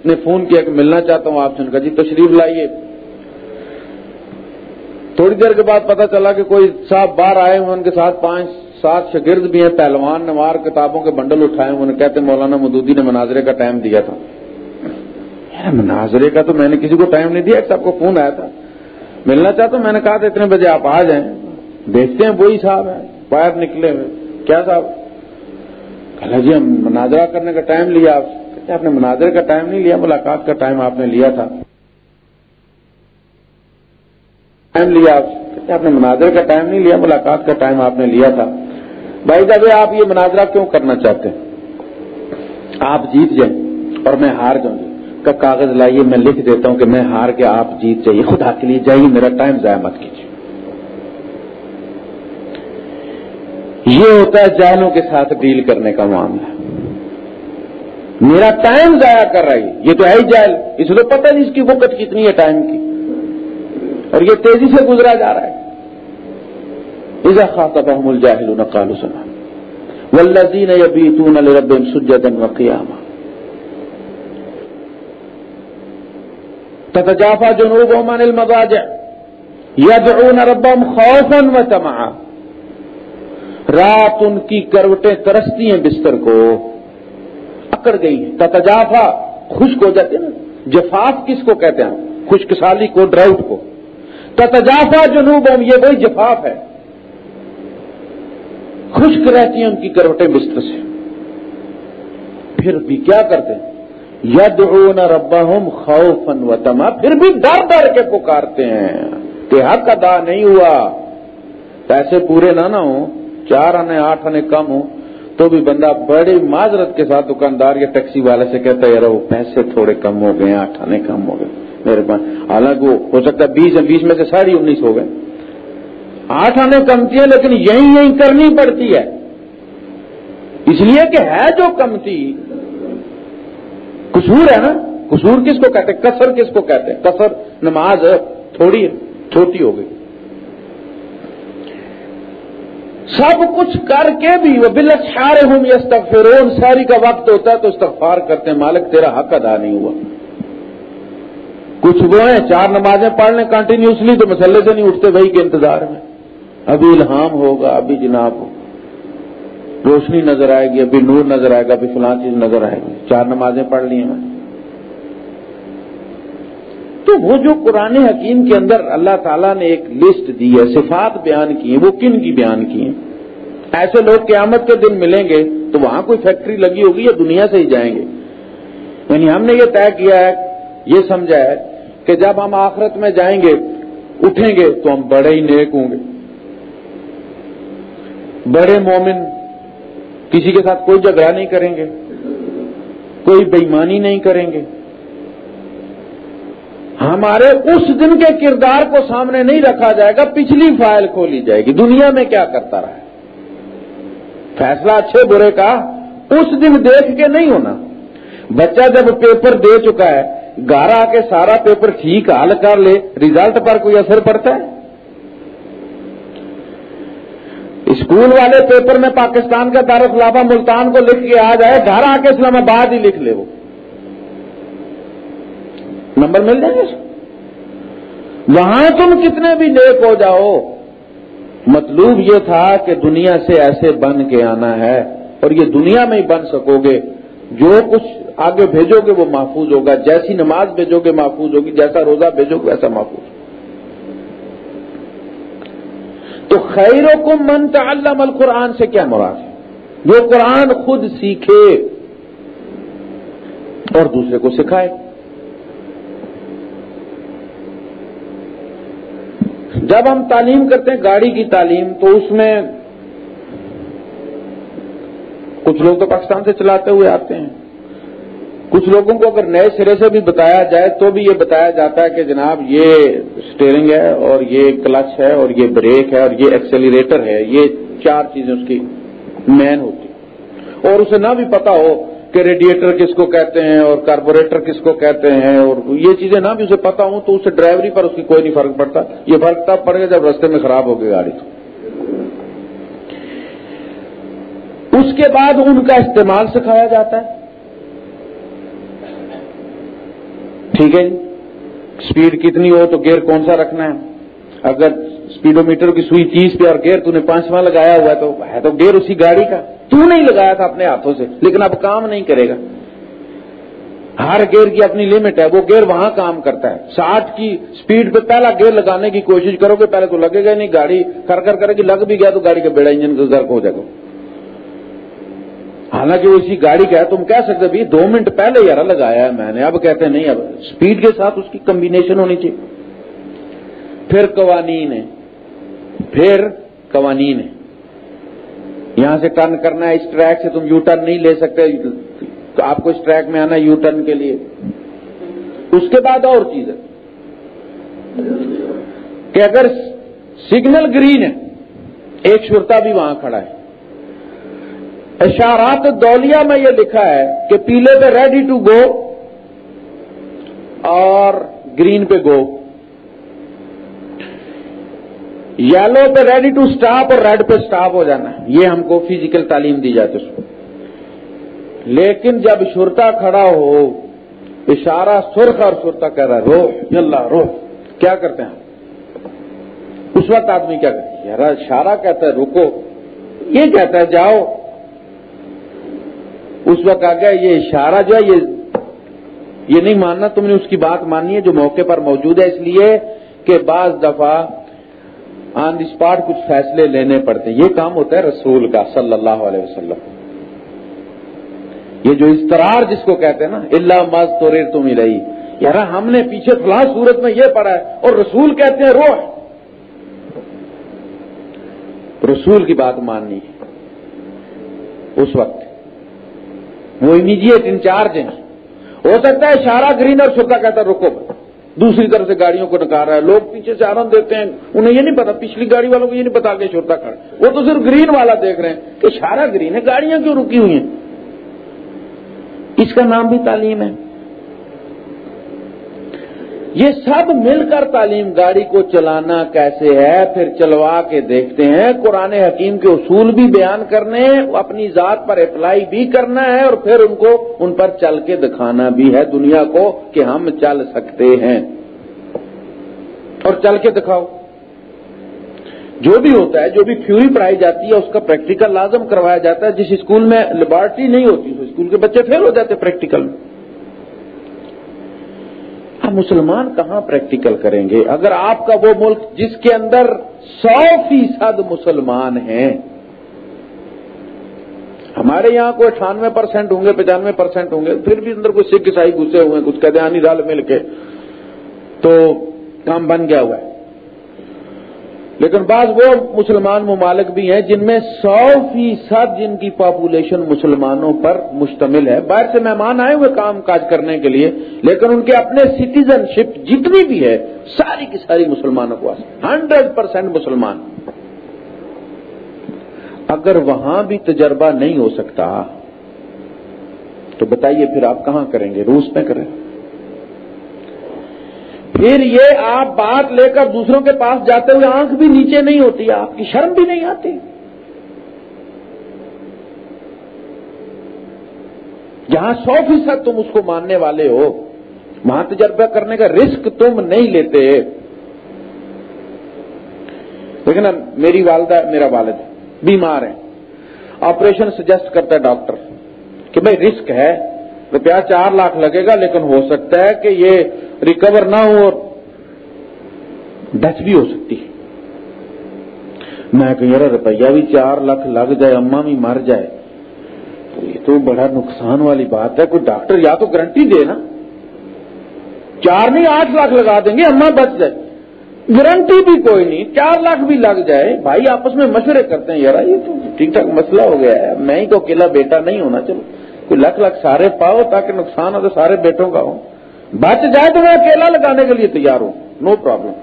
نے فون کیا کہ ملنا چاہتا ہوں آپ سے۔ ان کا جی تشریف لائیے۔ تھوڑی دیر کے بعد پتا چلا کہ کوئی صاحب باہر آئے ہوئے ان کے ساتھ پانچ، سات شگرد بھی ہیں، پہلوان، نوار، کتابوں کے بنڈل اٹھائے انہوں نے کہتے مولانا مدودی نے مناظرے کا ٹائم دیا تھا۔ مناظرے کا تو میں نے کسی کو ٹائم نہیں دیا صاحب کو فون آیا تھا۔ ملنا چاہتا ہوں، میں نے کہا تھا اتنے بجے آپ آ جائیں۔ دیکھتے ہیں وہی صاحب ہیں۔ باہر نکلے ہوئے۔ کیا صاحب؟ کہ جی ہم مناظرہ کرنے کا ٹائم لیا۔ آپ نے مناظرے کا ٹائم نہیں لیا، ملاقات کا ٹائم آپ نے لیا تھا۔ ٹائم لیا آپ۔ نے مناظر کا ٹائم نہیں لیا، ملاقات کا ٹائم آپ نے لیا تھا۔ بھائی جب آپ یہ مناظرہ کیوں کرنا چاہتے ہیں؟ آپ جیت جائیں اور میں ہار جاؤں۔ گی کا کاغذ لائیے، میں لکھ دیتا ہوں کہ میں ہار کے آپ جیت جائیے۔ خدا کے لیے جائیے، میرا ٹائم ضائع مت کیجیے۔ یہ ہوتا ہے جائلوں کے ساتھ ڈیل کرنے کا معاملہ۔ میرا ٹائم ضائع کر رہا ہے، یہ تو ہے ہی جائل، اس کو پتہ نہیں اس کی وقت کتنی ہے ٹائم کی۔ اور یہ تیزی سے گزرا جا رہا ہے۔ اذا خاطبهم الجاهلون قالوا سلام والذين يبيتون لربهم سجدا وقياما تتجافى جنوبهم عن المضاجع يدعون ربهم خوفا وطمعا رات ان کی کروٹیں ترستی ہیں بستر کو۔ اکڑ گئی ہیں تتجافا، خشک ہو جاتے ہیں جفاف کس کو کہتے ہیں خشک سالی کو، ڈراؤٹ کو۔ تتجافا جنوب یہ وہی جفاف ہے۔ خشک رہتی ہیں ان کی کروٹیں بستر سے۔ پھر بھی کیا کرتے ہیں؟ ید ربا ہوں خوفن و تما پھر بھی ڈر ڈر کے پکارتے ہیں کہ حق ادا نہیں ہوا۔ پیسے پورے نہ نہ ہوں۔ چار آنے، آٹھ آنے کم ہوں، تو بھی بندہ بڑی معذرت کے ساتھ دکاندار یا ٹیکسی والے سے کہتا ہے یار وہ پیسے تھوڑے کم ہو گئے، آٹھ آنے کم ہو گئے۔ میرے پاس، حالانکہ وہ، ہو سکتا ہے بیس بیس میں سے ساڑھی انیس ہو گئے۔ آٹھ آنے کمتی ہے لیکن یہی یہی کرنی پڑتی ہے۔ اس لیے کہ ہے جو کمتی، قصور ہے نا؟ قصور کس کو کہتے ہیں؟ کسر کس کو کہتے ہیں؟ کسر نماز تھوڑی، چھوٹی ہو گئی۔ سب کچھ کر کے بھی وہ بل سارے ہوں یہ ساری کا وقت ہوتا ہے تو استغفار کرتے ہیں، مالک تیرا حق ادا نہیں ہوا۔ کچھ وہ ہیں، چار نمازیں پڑھ لیں کنٹینیوسلی تو مسئلے سے نہیں اٹھتے بھائی کے انتظار میں۔ ابھی الہام ہوگا، ابھی جناب روشنی نظر آئے گی، ابھی نور نظر آئے گا، ابھی فلاں چیز نظر آئے گی۔ چار نمازیں پڑھ لی ہیں۔ تو وہ جو قرآن حکیم کے اندر اللہ تعالیٰ نے ایک لسٹ دی ہے، صفات بیان کی ہیں، وہ کن کی بیان کی ہیں؟ ایسے لوگ قیامت کے دن ملیں گے تو وہاں کوئی فیکٹری لگی ہوگی یا دنیا سے ہی جائیں گے؟ یعنی ہم نے یہ طے کیا ہے، یہ سمجھا ہے کہ جب ہم آخرت میں جائیں گے، اٹھیں گے تو ہم بڑے ہی نیک ہوں گے۔ بڑے مومن کسی کے ساتھ کوئی جھگڑا نہیں کریں گے، کوئی بےمانی نہیں کریں گے۔ ہمارے اس دن کے کردار کو سامنے نہیں رکھا جائے گا، پچھلی فائل کھولی جائے گی۔ دنیا میں کیا کرتا رہا ہے؟ فیصلہ اچھے برے کا اس دن دیکھ کے نہیں ہونا۔ بچہ جب پیپر دے چکا ہے گھر آ کے سارا پیپر ٹھیک حل کر لے ریزلٹ پر کوئی اثر پڑتا ہے؟ اسکول والے پیپر میں پاکستان کا دارخلافہ ملتان کو لکھ کے آ جائے، گھر آ کے اسلام آباد ہی لکھ لے وہ۔ نمبر مل جائیں گے وہاں تم کتنے بھی نیک ہو جاؤ۔ مطلوب یہ تھا کہ دنیا سے ایسے بن کے آنا ہے اور یہ دنیا میں ہی بن سکو گے۔ جو کچھ آگے بھیجو گے وہ محفوظ ہوگا۔ جیسی نماز بھیجو گے محفوظ ہوگی، جیسا روزہ بھیجو گے ویسا محفوظ۔ تو خیروں کو من تعلم القرآن سے کیا مراد ہے؟ جو قرآن خود سیکھے اور دوسرے کو سکھائے۔ جب ہم تعلیم کرتے ہیں گاڑی کی تعلیم، تو اس میں کچھ لوگ تو پاکستان سے چلاتے ہوئے آتے ہیں۔ کچھ لوگوں کو اگر نئے سرے سے بھی بتایا جائے، تو بھی یہ بتایا جاتا ہے کہ جناب، یہ اسٹیئرنگ ہے اور یہ کلچ ہے اور یہ بریک ہے اور یہ ایکسیلریٹر ہے۔ یہ چار چیزیں اس کی مین ہوتی اور اسے نہ بھی پتا ہو کہ ریڈیٹر کس کو کہتے ہیں اور کاربوریٹر کس کو کہتے ہیں اور یہ چیزیں نہ بھی اسے پتا ہوں تو اسے ڈرائیوری پر اس کی کوئی نہیں فرق پڑتا۔ یہ فرق تب پڑے گا جب رستے میں خراب ہوگی گاڑی۔ تو اس کے بعد ان کا استعمال سکھایا جاتا ہے۔ ٹھیک ہے جی؟ اسپیڈ کتنی ہو تو گیئر کون سا رکھنا ہے؟ اگر اسپیڈو میٹر کی سوئی تیس پہ اور گیئر تو نے پانچواں لگایا ہوا ہے تو ہے تو گیئر اسی گاڑی کا۔ تو نہیں لگایا تھا اپنے ہاتھوں سے، لیکن اب کام نہیں کرے گا۔ ہر گیئر کی اپنی لمٹ ہے، وہ گیئر وہاں کام کرتا ہے۔ ساٹھ کی سپیڈ پہ پہلا گیئر لگانے کی کوشش کرو گے پہلے تو لگے گا نہیں، گاڑی کر کر کرے گی، لگ بھی گیا تو گاڑی کا بیڑا انجن گرک ہو جائے گا۔ حالانکہ وہ اسی گاڑی کا ہے، تم کہہ سکتے بھی دو منٹ پہلے یار لگایا ہے میں نے، اب کہتے ہیں نہیں، اب سپیڈ کے ساتھ اس کی کمبینیشن ہونی چاہیے۔ پھر قوانین ہے پھر قوانین ہے یہاں سے ٹرن کرنا ہے، اس ٹریک سے تم یو ٹرن نہیں لے سکتے آپ کو اس ٹریک میں آنا ہے یو ٹرن کے لیے۔ اس کے بعد اور چیز ہے۔ کہ اگر سگنل گرین ہے، ایک شرتا بھی وہاں کھڑا ہے۔ اشارات دولیا میں یہ لکھا ہے کہ پیلے پہ ریڈی ٹو گو اور گرین پہ گو یلو پہ ریڈی ٹو سٹاپ اور ریڈ پہ سٹاپ ہو جانا ہے۔ یہ ہم کو فزیکل تعلیم دی جاتی اس کو۔ لیکن جب شرتا کھڑا ہو، اشارہ سرخ اور سرتا کہہ رہا ہے، رو اللہ، رو۔ کیا کرتے ہیں؟ اس وقت آدمی کیا کرتے یار اشارہ کہتا ہے، رکو۔ یہ کہتا ہے، جاؤ۔ اس وقت آ گیا، یہ اشارہ جو ہے، یہ یہ نہیں ماننا، تم نے اس کی بات مانی ہے جو موقع پر موجود ہے۔ اس لیے کہ بعض دفعہ آن دی اسپاٹ کچھ فیصلے لینے پڑتے ہیں۔ یہ کام ہوتا ہے رسول کا صلی اللہ علیہ وسلم۔ یہ جو استرار جس کو کہتے ہیں نا اللہ مز تو تم ہی رہی یار ہم نے پیچھے فلاں صورت میں یہ پڑھا ہے اور رسول کہتے ہیں روح رسول کی بات ماننی ہے۔ اس وقت وہ امیڈیٹ انچارج ہیں۔ ہو سکتا ہے اشارہ گرین اور سکا کہتا ہے رکو۔ دوسری طرف سے گاڑیوں کو نکال رہا ہے۔ لوگ پیچھے سے آنند دیتے ہیں۔ انہیں یہ نہیں پتا، پچھلی گاڑی والوں کو یہ نہیں پتا کہ چھوٹا کھڑا وہ تو صرف گرین والا دیکھ رہے ہیں کہ سارا گرین ہے، گاڑیاں کیوں رکی ہوئی ہیں؟ اس کا نام بھی تعلیم ہے۔ یہ سب مل کر تعلیم گاڑی کو چلانا کیسے ہے؟ پھر چلوا کے دیکھتے ہیں۔ قرآن حکیم کے اصول بھی بیان کرنے اپنی ذات پر اپلائی بھی کرنا ہے اور پھر ان کو ان پر چل کے دکھانا بھی ہے دنیا کو کہ ہم چل سکتے ہیں۔ اور چل کے دکھاؤ۔ جو بھی ہوتا ہے، جو بھی تھیوری پڑھائی جاتی ہے، اس کا پریکٹیکل لازم کروایا جاتا ہے۔ جس اسکول میں لیبارٹری نہیں ہوتی اس اسکول کے بچے فیل ہو جاتے پریکٹیکل میں۔ اب مسلمان کہاں پریکٹیکل کریں گے؟ اگر آپ کا وہ ملک جس کے اندر سو فیصد مسلمان ہیں، ہمارے یہاں کوئی اٹھانوے پرسینٹ ہوں گے، پچانوے پرسینٹ ہوں گے، پھر بھی اندر کوئی سکھ عیسائی گھسے ہوئے ہیں، کچھ قدیانی ڈال مل کے، تو کام بن گیا ہوا ہے۔ لیکن بعض وہ مسلمان ممالک بھی ہیں جن میں سو فیصد جن کی پاپولیشن مسلمانوں پر مشتمل ہے۔ باہر سے مہمان آئے ہوئے کام کاج کرنے کے لیے، لیکن ان کے اپنے سٹیزن شپ جتنی بھی ہے، ساری کی ساری مسلمانوں کو ہنڈریڈ پرسینٹ مسلمان۔ اگر وہاں بھی تجربہ نہیں ہو سکتا، تو بتائیے پھر آپ کہاں کریں گے؟ روس میں کریں۔ پھر یہ آپ بات لے کر دوسروں کے پاس جاتے ہوئے آنکھ بھی نیچے نہیں ہوتی، آپ کی شرم بھی نہیں آتی۔ جہاں سو فیصد تم اس کو ماننے والے ہو۔ وہاں تجربہ کرنے کا رسک تم نہیں لیتے۔ لیکن میری والدہ، میرا والد بیمار ہے۔ آپریشن سجیسٹ کرتا ہے ڈاکٹر کہ بھائی رسک ہے۔ روپیہ چار لاکھ لگے گا لیکن ہو سکتا ہے کہ یہ ریکور نہ ہو اور ڈچ بھی ہو سکتی ہے۔ میں کہ یار روپیہ بھی چار لاکھ لگ جائے اما بھی مر جائے۔ تو یہ تو بڑا نقصان والی بات ہے، کوئی ڈاکٹر یا تو گارنٹی دے نا۔ چار نہیں، آٹھ لاکھ لگا دیں گے اما بچ جائے۔ گارنٹی بھی کوئی نہیں، چار لاکھ بھی لگ جائے۔ بھائی، آپس میں مشورے کرتے ہیں، یار، یہ تو ٹھیک ٹھاک مسئلہ ہو گیا ہے۔ میں ہی تو اکیلا بیٹا نہیں ہونا، چلو۔ کوئی لکھ لکھ سارے پاؤ تاکہ نقصان ہو تو سارے بیٹوں کا ہو۔ بچ جائے تو میں اکیلا لگانے کے لیے تیار ہوں۔ نو پرابلم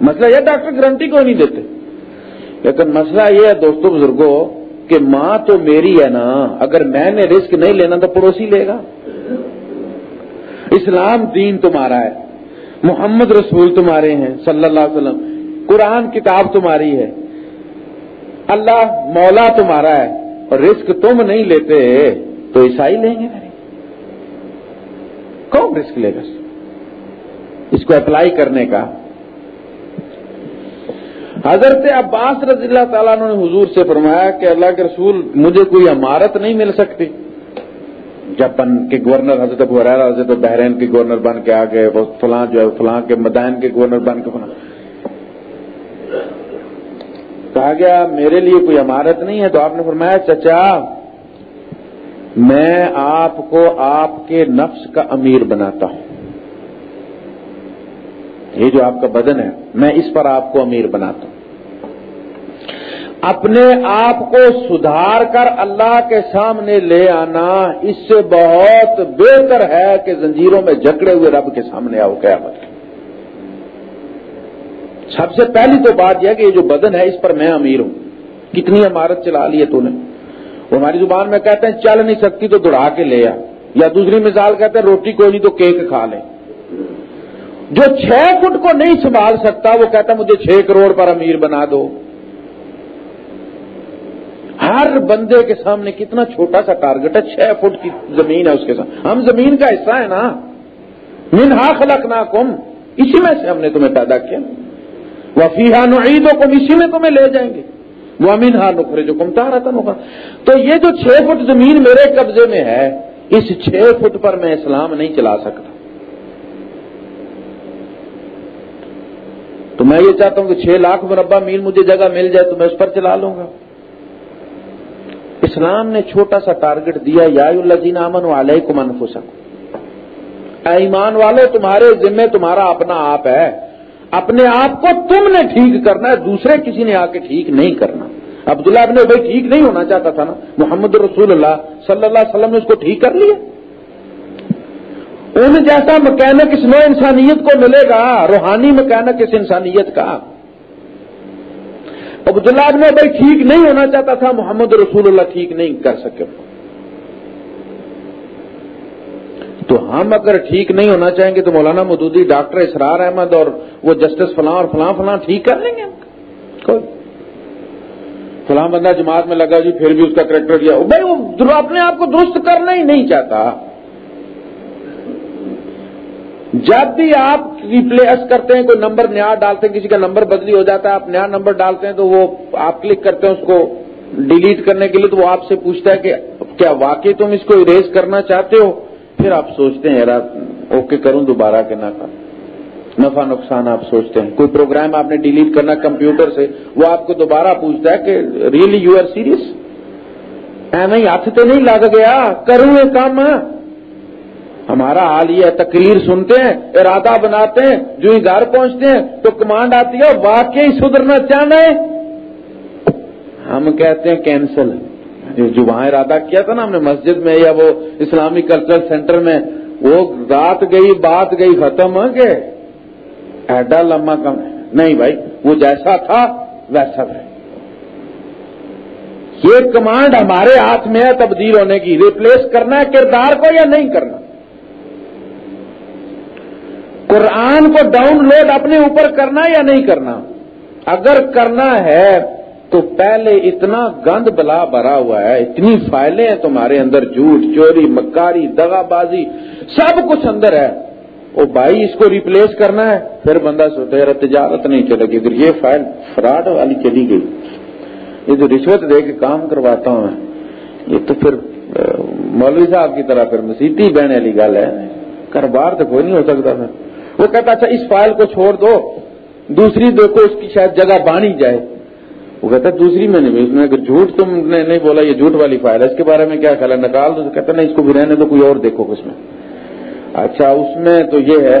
مسئلہ یہ ڈاکٹر گارنٹی کوئی نہیں دیتے۔ لیکن مسئلہ یہ ہے دوستوں بزرگوں کہ ماں تو میری ہے نا، اگر میں نے رسک نہیں لینا تو پڑوسی لے گا۔ اسلام دین تمہارا ہے۔ محمد رسول تمہارے ہیں، صلی اللہ علیہ وسلم۔ قرآن کتاب تمہاری ہے۔ اللہ مولا تمہارا ہے، اور رسک تم نہیں لیتے۔ تو عیسائی لیں گے کون رسک لے گا؟ اس کو اپلائی کرنے کا۔ حضرت عباس رضی اللہ تعالیٰ نے حضور سے فرمایا کہ اللہ کے رسول مجھے کوئی عمارت نہیں مل سکتی۔ جب کے گورنر حضرت ابو حضرت بحرین کے گورنر بن کے آ گئے فلاں جو ہے، فلاں کے مدائن کے گورنر بن کے فلاں کہا گیا، میرے لیے کوئی عمارت نہیں ہے۔ تو آپ نے فرمایا، چچا میں آپ کو آپ کے نفس کا امیر بناتا ہوں۔ یہ جو آپ کا بدن ہے، میں اس پر آپ کو امیر بناتا ہوں۔ اپنے آپ کو سدھار کر اللہ کے سامنے لے آنا، اس سے بہت بہتر ہے کہ زنجیروں میں جکڑے ہوئے رب کے سامنے آؤ کیا مطلب سب سے پہلی تو بات یہ کہ یہ جو بدن ہے، اس پر میں امیر ہوں۔ کتنی عمارت چلا لی ہے تو نے؟ ہماری زبان میں کہتے ہیں، چل نہیں سکتی تو دوڑا کے لے آ۔ یا دوسری مثال کہتے ہیں، روٹی کوئی نہیں تو کیک کھا لے۔ جو چھ فٹ کو نہیں سنبھال سکتا، وہ کہتا مجھے چھ کروڑ پر امیر بنا دو۔ ہر بندے کے سامنے کتنا چھوٹا سا ٹارگٹ ہے، چھ فٹ کی زمین ہے اس کے ساتھ ہم زمین کا حصہ ہے نا۔ منہا خلق نہ کم اسی میں سے ہم نے تمہیں پیدا کیا۔ وفیحا نعید و کم اسی میں تمہیں لے جائیں گے۔ وہ امین ہاں نکھرے جو کم تارا ہوگا تو یہ جو چھ فٹ زمین میرے قبضے میں ہے، اس چھ فٹ پر میں اسلام نہیں چلا سکتا۔ تو میں یہ چاہتا ہوں کہ چھ لاکھ مربع میل مجھے جگہ مل جائے تو میں اس پر چلا لوں گا۔ اسلام نے چھوٹا سا ٹارگٹ دیا، یا اللہ جین امن والے کو منف ایمان والے تمہارے ذمے تمہارا اپنا آپ ہے۔ اپنے آپ کو تم نے ٹھیک کرنا ہے، دوسرے کسی نے آ کے ٹھیک نہیں کرنا۔ عبداللہ ابن بھائی ٹھیک نہیں ہونا چاہتا تھا نا۔ محمد رسول اللہ صلی اللہ علیہ وسلم نے اس کو ٹھیک کر لیا۔ ان جیسا مکینک اس نو انسانیت کو ملے گا، روحانی مکینک اس انسانیت کا۔ عبداللہ ابن بھائی ٹھیک نہیں ہونا چاہتا تھا، محمد رسول اللہ ٹھیک نہیں کر سکے۔ تو ہم اگر ٹھیک نہیں ہونا چاہیں گے تو مولانا مدودی ڈاکٹر اسرار احمد اور وہ جسٹس فلاں اور فلاں فلاں ٹھیک کر لیں گے کوئی۔ فلاں بندہ جماعت میں لگا جی پھر بھی اس کا کریکٹر دیا۔ بھائی وہ اپنے آپ کو درست کرنا ہی نہیں چاہتا۔ جب بھی آپ ریپلیس کرتے ہیں، کوئی نمبر نیا ڈالتے ہیں، کسی کا نمبر بدلی ہو جاتا ہے، آپ نیا نمبر ڈالتے ہیں تو وہ آپ کلک کرتے ہیں، اس کو ڈیلیٹ کرنے کے لیے تو وہ آپ سے پوچھتا ہے کہ کیا واقعی تم اس کو اریز کرنا چاہتے ہو؟ پھر آپ سوچتے ہیں، یار، اوکے، کروں دوبارہ کہ نہ کروں۔ نفع، نقصان آپ سوچتے ہیں۔ کوئی پروگرام آپ نے ڈیلیٹ کرنا کمپیوٹر سے، وہ آپ کو دوبارہ پوچھتا ہے کہ ریئلی یو آر سیریس نہیں، ہاتھ تو نہیں لگ گیا۔ کروں یہ کام۔ ہمارا حال یہ تقریر سنتے ہیں، ارادہ بناتے ہیں، جو ہی گھر پہنچتے ہیں، تو کمانڈ آتی ہے، واقعی سدھرنا چاہنا ہے۔ ہم کہتے ہیں کینسل جو وہاں ارادہ کیا تھا نا ہم نے مسجد میں یا وہ اسلامی کلچرل سینٹر میں، وہ رات گئی، بات گئی، ختم ہو گئے۔ ایڈا لمبا کم۔ ہے نہیں بھائی، وہ جیسا تھا، ویسا ہے یہ کمانڈ ہمارے ہاتھ میں ہے تبدیل ہونے کی۔ ریپلیس کرنا ہے کردار کو یا نہیں کرنا؟ قرآن کو ڈاؤن لوڈ اپنے اوپر کرنا یا نہیں کرنا؟ اگر کرنا ہے تو پہلے اتنا گند بلا بھرا ہوا ہے، اتنی فائلیں ہیں تمہارے اندر، جھوٹ، چوری، مکاری، دغا بازی، سب کچھ اندر ہے۔ وہ بھائی، اس کو ریپلیس کرنا ہے۔ پھر بندہ سوچتا ہے تجارت نہیں چلے گی۔ اگر یہ فائل فراڈ والی چلی گئی۔ یہ جو رشوت دے کے کام کرواتا ہوں میں۔ یہ تو پھر مولوی صاحب کی طرح پھر مسیحی بہن والی گل ہے۔ کاروبار تو کوئی نہیں ہو سکتا تھا وہ کہتا اچھا اس فائل کو چھوڑ دو۔ دوسری دیکھو، اس کی شاید جگہ بانی جائے۔ وہ کہتا ہے، دوسری میں نہیں اس اگر جھوٹ تم نے نہیں بولا یہ جھوٹ والی فائل ہے، اس کے بارے میں کیا خیال ہے؟ نکال دو، کہتا نہیں، اس کو بھی رہنے دو، کوئی اور دیکھو اس میں. اچھا اس میں تو یہ ہے،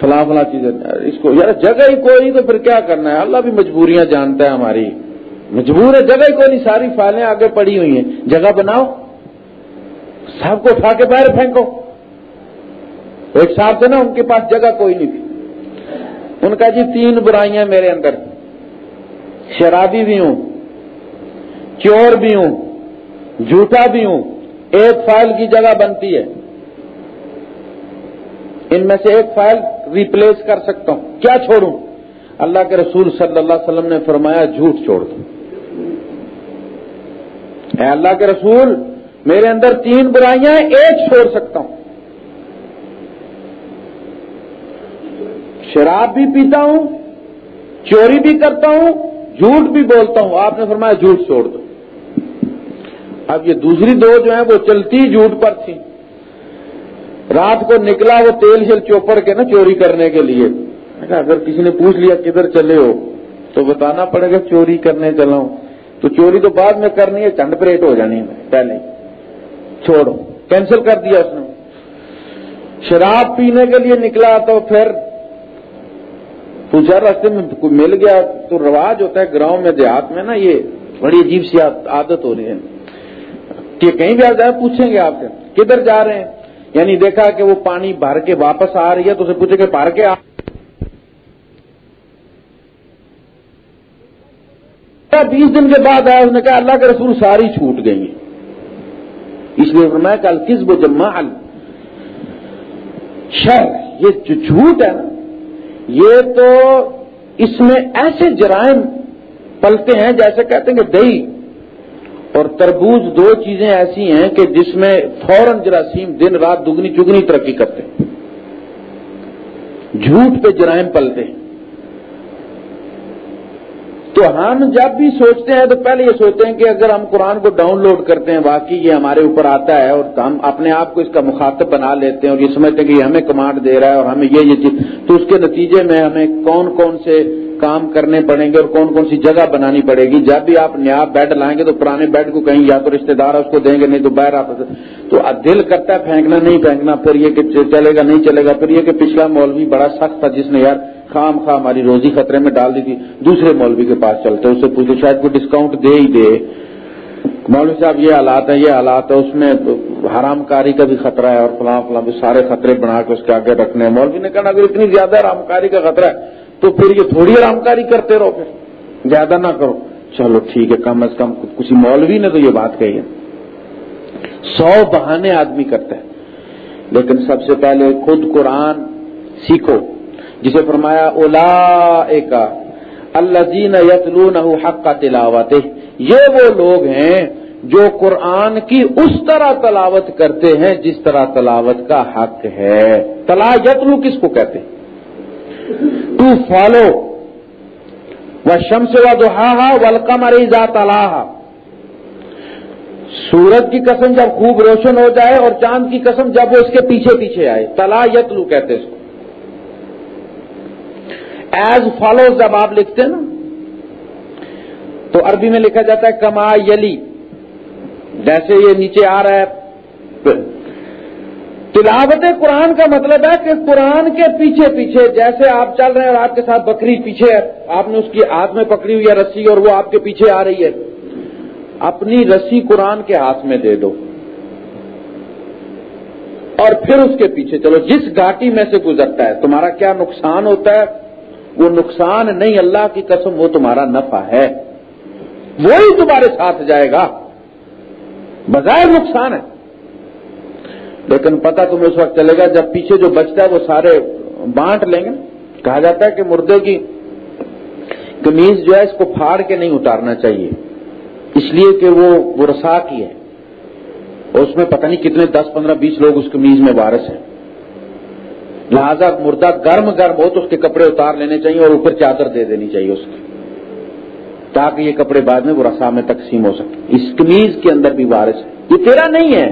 فلاں فلاں چیزیں، اس کو، یار، جگہ ہی کوئی تو پھر کیا کرنا ہے؟ اللہ بھی مجبوریاں جانتا ہے ہماری۔ مجبور ہے، جگہ ہی کوئی نہیں، ساری فائلیں آگے پڑی ہوئی ہیں۔ جگہ بناؤ سب کو اٹھا کے باہر پھینکو۔ ایک صاحب تھے نا، ان کے پاس جگہ کوئی نہیں تھی۔ ان کا جی تین برائیاں میرے اندر۔ شرابی بھی ہوں، چور بھی ہوں، جھوٹا بھی ہوں، ایک فائل کی جگہ بنتی ہے۔ ان میں سے ایک فائل ریپلیس کر سکتا ہوں۔ کیا چھوڑوں؟ اللہ کے رسول صلی اللہ علیہ وسلم نے فرمایا، جھوٹ چھوڑ دو۔ اے اللہ کے رسول، میرے اندر تین برائیاں ایک چھوڑ سکتا ہوں۔ شراب بھی پیتا ہوں، چوری بھی کرتا ہوں جھوٹ بھی بولتا ہوں، آپ نے فرمایا جھوٹ چھوڑ دو۔ اب یہ دوسری دو جو ہیں، وہ چلتی جھوٹ پر تھی رات کو نکلا وہ تیل شل چوپڑ کے نا چوری کرنے کے لیے۔ اگر کسی نے پوچھ لیا کدھر چلے ہو، تو بتانا پڑے گا چوری کرنے چلا ہوں۔ تو چوری تو بعد میں کرنی ہے چنڈ پریٹ ہو جانی ہے، پہلے۔ چھوڑو، کینسل کر دیا اس نے۔ شراب پینے کے لیے نکلا تو پھر پوچھا راستے میں کوئی مل گیا تو رواج ہوتا ہے گراؤں میں، دیہات میں نا، یہ بڑی عجیب سی عادت ہو رہی ہے۔ کہ کہیں بھی آ جائے پوچھیں گے آپ سے، کدھر جا رہے ہیں؟ یعنی دیکھا کہ وہ پانی بھر کے واپس آ رہی ہے، تو اسے پوچھے کہ بھر کے آ بیس دن کے بعد آیا؟ اس نے کہا، اللہ کے رسول ساری چھوٹ گئی اس لیے میں کل کس بو جمع شر یہ جو جھوٹ ہے نا یہ تو اس میں ایسے جرائم پلتے ہیں جیسے کہتے ہیں کہ دہی اور تربوز دو چیزیں ایسی ہیں کہ جس میں فوراً جراثیم دن رات دگنی چگنی ترقی کرتے ہیں۔ جھوٹ پہ جرائم پلتے ہیں۔ تو ہم جب بھی سوچتے ہیں تو پہلے یہ سوچتے ہیں کہ اگر ہم قرآن کو ڈاؤن لوڈ کرتے ہیں، واقعی یہ ہمارے اوپر آتا ہے اور ہم اپنے آپ کو اس کا مخاطب بنا لیتے ہیں اور یہ سمجھتے ہیں کہ یہ ہمیں کمانڈ دے رہا ہے اور ہمیں یہ یہ چیز تو اس کے نتیجے میں ہمیں کون کون سے کام کرنے پڑیں گے اور کون کون سی جگہ بنانی پڑے گی۔ جب بھی آپ نیا بیڈ لائیں گے تو پرانے بیڈ کو کہیں یا تو رشتے دار اس کو دیں گے، نہیں تو باہر آپ تو دل کرتا ہے پھینکنا، نہیں پھینکنا، پھر یہ کہ چلے گا، نہیں چلے گا۔ پھر یہ کہ پچھلا مولوی بڑا سخت تھا جس نے یار خام خواہ ہماری روزی خطرے میں ڈال دی تھی، دوسرے مولوی کے پاس چلتے اس سے پوچھتے شاید کوئی ڈسکاؤنٹ دے ہی دے۔ مولوی صاحب، یہ حالات ہیں، یہ حالات ہے اس میں حرام کاری کا بھی خطرہ ہے اور فلاں فلاں بھی سارے خطرے بنا کے اس کے آگے رکھنے ہیں۔ مولوی نے کہا، اگر اتنی زیادہ حرام کاری کا خطرہ ہے، تو پھر یہ تھوڑی آرام کاری کرتے رہو پھر، زیادہ نہ کرو۔ چلو ٹھیک ہے، کم از کم کسی مولوی نے تو یہ بات کہی ہے۔ سو بہانے آدمی کرتا ہے لیکن سب سے پہلے خود قرآن سیکھو۔ جسے فرمایا اولا اللہ جین یتلون حق کا تلاوت یہ وہ لوگ ہیں جو قرآن کی اس طرح تلاوت کرتے ہیں جس طرح تلاوت کا حق ہے۔ تلا یتلو کس کو کہتے ہیں؟ ٹو فالو و شمس و دہا ولکم ارزا تلاح سورج کی قسم جب خوب روشن ہو جائے اور چاند کی قسم جب وہ اس کے پیچھے پیچھے آئے، تلا یتلو کہتے اس کو۔ ایز فالوز جب آپ لکھتے ہیں نا، تو عربی میں لکھا جاتا ہے کما یلی، جیسے یہ نیچے آ رہا ہے۔ تلاوت قرآن کا مطلب ہے کہ قرآن کے پیچھے پیچھے، جیسے آپ چل رہے ہیں اور آپ کے ساتھ بکری پیچھے ہے، آپ نے اس کی ہاتھ میں پکڑی ہوئی ہے رسی اور وہ آپ کے پیچھے آ رہی ہے۔ اپنی رسی قرآن کے ہاتھ میں دے دو۔ اور پھر اس کے پیچھے چلو، جس گھاٹی میں سے گزرتا ہے، تمہارا کیا نقصان ہوتا ہے؟ وہ نقصان نہیں اللہ کی قسم، وہ تمہارا نفع ہے۔ وہی تمہارے ساتھ جائے گا۔ بظاہر نقصان ہے۔ لیکن پتہ تمہیں اس وقت چلے گا جب پیچھے جو بچتا ہے وہ سارے بانٹ لیں گے۔ کہا جاتا ہے کہ مردے کی کمیز جو ہے اس کو پھاڑ کے نہیں اتارنا چاہیے۔ اس لیے کہ وہ رسا کی ہے۔ اور اس میں پتہ نہیں کتنے دس پندرہ بیس لوگ اس کمیز میں وارث ہیں۔ لہذا مردہ گرم گرم ہو تو اس کے کپڑے اتار لینے چاہیے اور اوپر چادر دے دینی چاہیے اس کی۔ تاکہ یہ کپڑے بعد میں وہ رسا میں تقسیم ہو سکے اس کمیز کے اندر بھی وارث ہے یہ تیرا نہیں ہے۔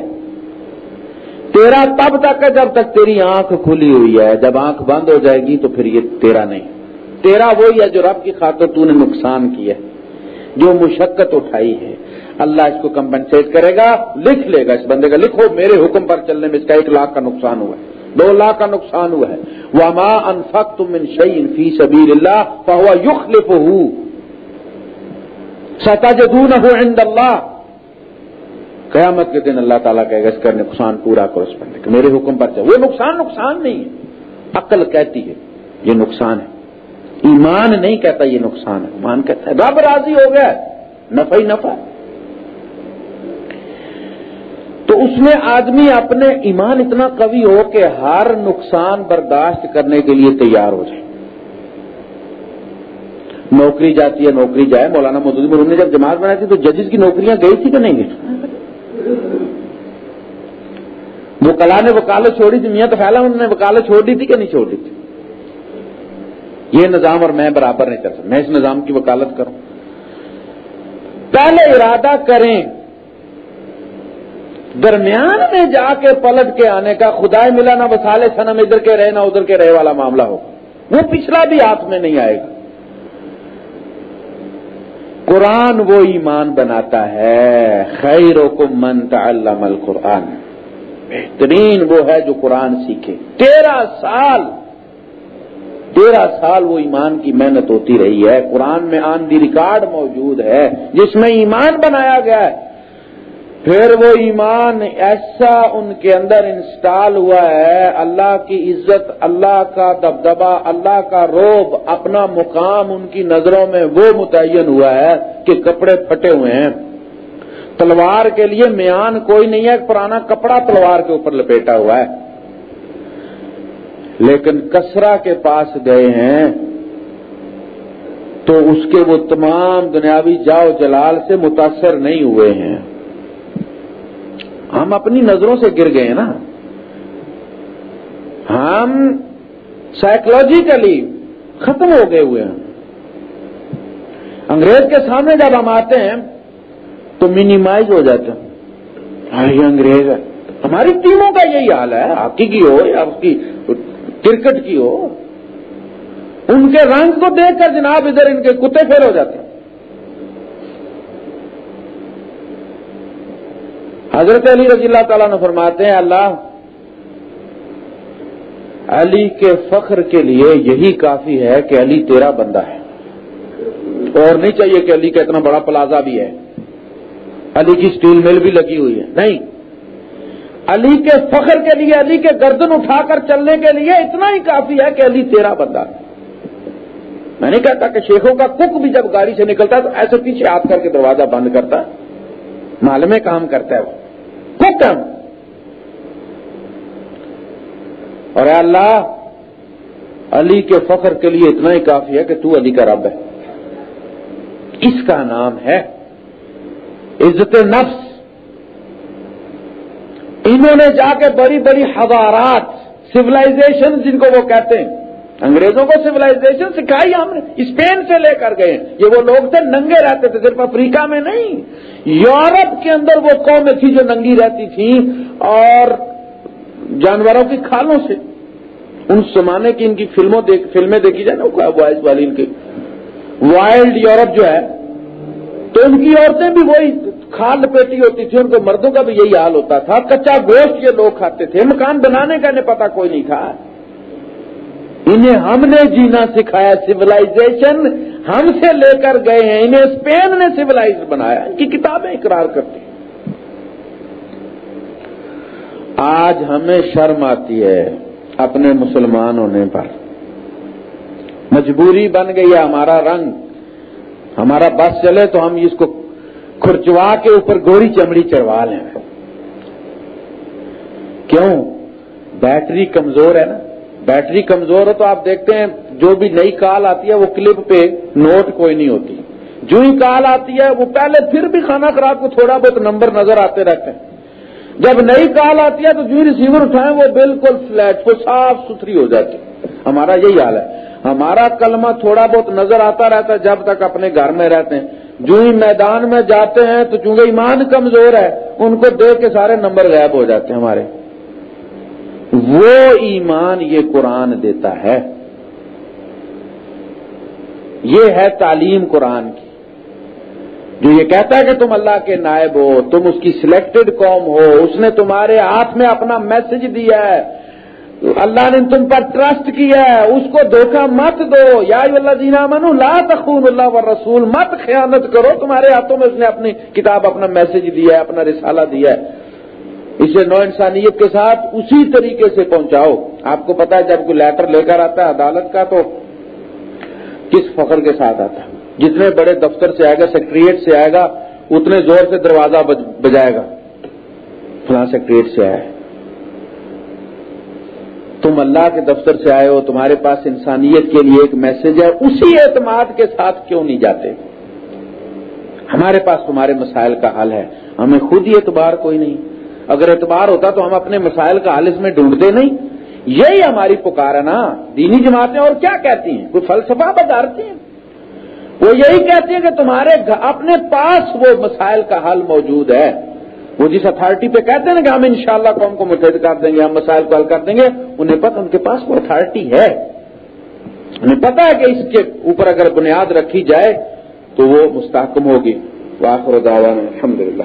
تیرا تب تک ہے جب تک تیری آنکھ کھلی ہوئی ہے۔ جب آنکھ بند ہو جائے گی تو پھر یہ تیرا نہیں۔ تیرا وہی ہے جو رب کی خاطر تو نے نقصان کیا ہے، جو مشقت اٹھائی ہے۔ اللہ اس کو کمپنسیٹ کرے گا، لکھ لے گا۔ اس بندے کا لکھو، میرے حکم پر چلنے میں اس کا ایک لاکھ کا نقصان ہوا ہے۔ دو لاکھ کا نقصان ہوا ہے۔ وہ ماں انفق تم ان شعین فی سبیر اللہ فہو یخ لف ستا جدون ہو عند اللہ قیامت کے دن اللہ تعالیٰ کہے گا، اس کا نقصان پورا کرو اس بندے کہ میرے حکم پر چاہے وہ نقصان نقصان نہیں ہے۔ عقل کہتی ہے، یہ نقصان ہے۔ ایمان نہیں کہتا، یہ نقصان ہے۔ ایمان کہتا ہے۔ رب راضی ہو گیا۔ نفع ہی نفع ہے۔ تو اس میں آدمی اپنے ایمان اتنا قوی ہو کہ ہر نقصان برداشت کرنے کے لیے تیار ہو جائے۔ نوکری جاتی ہے، نوکری جائے۔ مولانا مودودی انہوں نے جب جماعت بنائی تھی تو ججز کی نوکریاں گئی تھی کہ نہیں گئی؟ وہ کلا نے وکالت چھوڑی تھی، میاں تو پہلا انہوں نے وکالت چھوڑ دی تھی کہ نہیں چھوڑ دی تھی؟ یہ نظام اور میں برابر نہیں کر سکتا، میں اس نظام کی وکالت کروں۔ پہلے ارادہ کریں درمیان میں جا کے پلٹ کے آنے کا خدا ملا نہ وسالے سنم ادھر کے رہے نہ ادھر کے رہے والا معاملہ ہو۔ وہ پچھلا بھی ہاتھ میں نہیں آئے گا۔ قرآن وہ ایمان بناتا ہے خیر و من تعلم القرآن۔ بہترین وہ ہے جو قرآن سیکھے۔ تیرہ سال تیرہ سال وہ ایمان کی محنت ہوتی رہی ہے۔ قرآن میں آن دی ریکارڈ موجود ہے، جس میں ایمان بنایا گیا ہے۔ پھر وہ ایمان ایسا ان کے اندر انسٹال ہوا ہے، اللہ کی عزت، اللہ کا دبدبا اللہ کا روب، اپنا مقام ان کی نظروں میں وہ متعین ہوا ہے کہ کپڑے پھٹے ہوئے ہیں۔ تلوار کے لیے میان کوئی نہیں ہے، پرانا کپڑا تلوار کے اوپر لپیٹا ہوا ہے۔ لیکن کسرا کے پاس گئے ہیں، تو اس کے وہ تمام دنیاوی جاؤ جلال سے متاثر نہیں ہوئے ہیں۔ ہم اپنی نظروں سے گر گئے نا۔ ہم سائیکولوجیکلی ختم ہو گئے ہوئے ہیں۔ انگریز کے سامنے جب ہم آتے ہیں تو منیمائز ہو جاتے ہیں۔ یہ انگریز ہے۔ ہماری ٹیموں کا یہی حال ہے، ہاکی کی ہو یا اس کی کرکٹ کی ہو۔ ان کے رنگ کو دیکھ کر جناب ادھر ان کے کتے پھیل ہو جاتے ہیں۔ حضرت علی رضی اللہ تعالیٰ نے فرماتے ہیں، اللہ، علی کے فخر کے لیے یہی کافی ہے کہ علی تیرا بندہ ہے۔ اور نہیں چاہیے کہ علی کا اتنا بڑا پلازا بھی ہے۔ علی کی اسٹیل مل بھی لگی ہوئی ہے۔ نہیں۔ علی کے فخر کے لیے، علی کے گردن اٹھا کر چلنے کے لیے اتنا ہی کافی ہے کہ علی تیرا بندہ ہے۔ میں نہیں کہتا کہ شیخوں کا کک بھی جب گاڑی سے نکلتا ہے تو ایسے پیچھے ہاتھ کر کے دروازہ بند کرتا ہے۔ مال میں کام کرتا ہے وہ۔ حکم اور اے اللہ، علی کے فخر کے لیے اتنا ہی کافی ہے کہ تو علی کا رب ہے۔ اس کا نام ہے عزت نفس۔ انہوں نے جا کے بڑی بڑی حضارات سولاشن جن کو وہ کہتے ہیں انگریزوں کو سولاشن سکھائی ہم نے، اسپین سے لے کر گئے۔ یہ وہ لوگ تھے، ننگے رہتے تھے، صرف افریقہ میں نہیں۔ یورپ کے اندر وہ قومیں تھی جو ننگی رہتی تھی اور جانوروں کی کھالوں سے۔ ان زمانے کی ان کی فلموں دیکھ، فلمیں دیکھی جائے نا وائس والی ان کی۔ وائلڈ یورپ جو ہے، تو ان کی عورتیں بھی وہی کھال لپیٹی ہوتی تھی، ان کو مردوں کا بھی یہی حال ہوتا تھا۔ کچا گوشت یہ لوگ کھاتے تھے، مکان بنانے کا انہیں پتا کوئی نہیں تھا۔ انہیں ہم نے جینا سکھایا سولاشن ہم سے لے کر گئے ہیں، انہیں اسپین نے سولاشن بنایا، ان کی کتابیں اقرار کرتی آج ہمیں شرم آتی ہے اپنے مسلمان ہونے پر۔ مجبوری بن گئی ہے ہمارا رنگ۔ ہمارا بس چلے تو ہم اس کو کھرچوا کے اوپر گوری چمڑی چڑھوا لیں۔ کیوں؟ بیٹری کمزور ہے نا۔ بیٹری کمزور ہے تو آپ دیکھتے ہیں، جو بھی نئی کال آتی ہے، وہ کلپ پہ نوٹ کوئی نہیں ہوتی۔ جو ہی کال آتی ہے، وہ پہلے پھر بھی کھانا خراب کو تھوڑا بہت نمبر نظر آتے رہتے ہیں۔ جب نئی کال آتی ہے تو جو ریسیور اٹھائیں، وہ بالکل فلیٹ وہ صاف ستھری ہو جاتی۔ ہمارا یہی حال ہے۔ ہمارا کلمہ تھوڑا بہت نظر آتا رہتا ہے جب تک اپنے گھر میں رہتے ہیں۔ جو ہی میدان میں جاتے ہیں تو چونکہ ایمان کمزور ہے، ان کو دیکھ کے سارے نمبر غائب ہو جاتے ہیں ہمارے۔ وہ ایمان یہ قرآن دیتا ہے۔ یہ ہے تعلیم قرآن کی۔ جو یہ کہتا ہے کہ تم اللہ کے نائب ہو، تم اس کی سلیکٹڈ قوم ہو، اس نے تمہارے ہاتھ میں اپنا میسج دیا ہے۔ اللہ نے تم پر ٹرسٹ کیا ہے، اس کو دھوکہ مت دو۔ یا اللہ جینا منو لا تخون اللہ و رسول مت خیانت کرو۔ تمہارے ہاتھوں میں اس نے اپنی کتاب، اپنا میسج دیا ہے، اپنا رسالہ دیا ہے۔ اسے نو انسانیت کے ساتھ اسی طریقے سے پہنچاؤ۔ آپ کو پتا ہے جب کوئی لیٹر لے کر آتا ہے عدالت کا تو کس فخر کے ساتھ آتا ہے؟ جتنے بڑے دفتر سے آئے گا سیکٹریٹ سے آئے گا، اتنے زور سے دروازہ بجائے گا۔ فلاں سیکٹریٹ سے آئے۔ تم اللہ کے دفتر سے آئے ہو، تمہارے پاس انسانیت کے لیے ایک میسج ہے، اسی اعتماد کے ساتھ کیوں نہیں جاتے؟ ہمارے پاس تمہارے مسائل کا حل ہے۔ ہمیں خود ہی اعتبار کوئی نہیں۔ اگر اعتبار ہوتا تو ہم اپنے مسائل کا حل اس میں ڈھونڈتے نہیں۔ یہی ہماری پکار ہے نا دینی جماعتیں اور کیا کہتی ہیں؟ کوئی فلسفہ بتاتی ہیں؟ وہ یہی کہتی ہیں کہ تمہارے اپنے پاس وہ مسائل کا حل موجود ہے۔ وہ جس اتارٹی پہ کہتے ہیں نا کہ ہم انشاءاللہ قوم کو متحد کر دیں گے، ہم مسائل کو حل کر دیں گے، انہیں پتہ ان کے پاس وہ اتارٹی ہے۔ انہیں پتا ہے کہ اس کے اوپر اگر بنیاد رکھی جائے تو وہ مستحکم ہوگی۔ واخر دعوانا الحمد للہ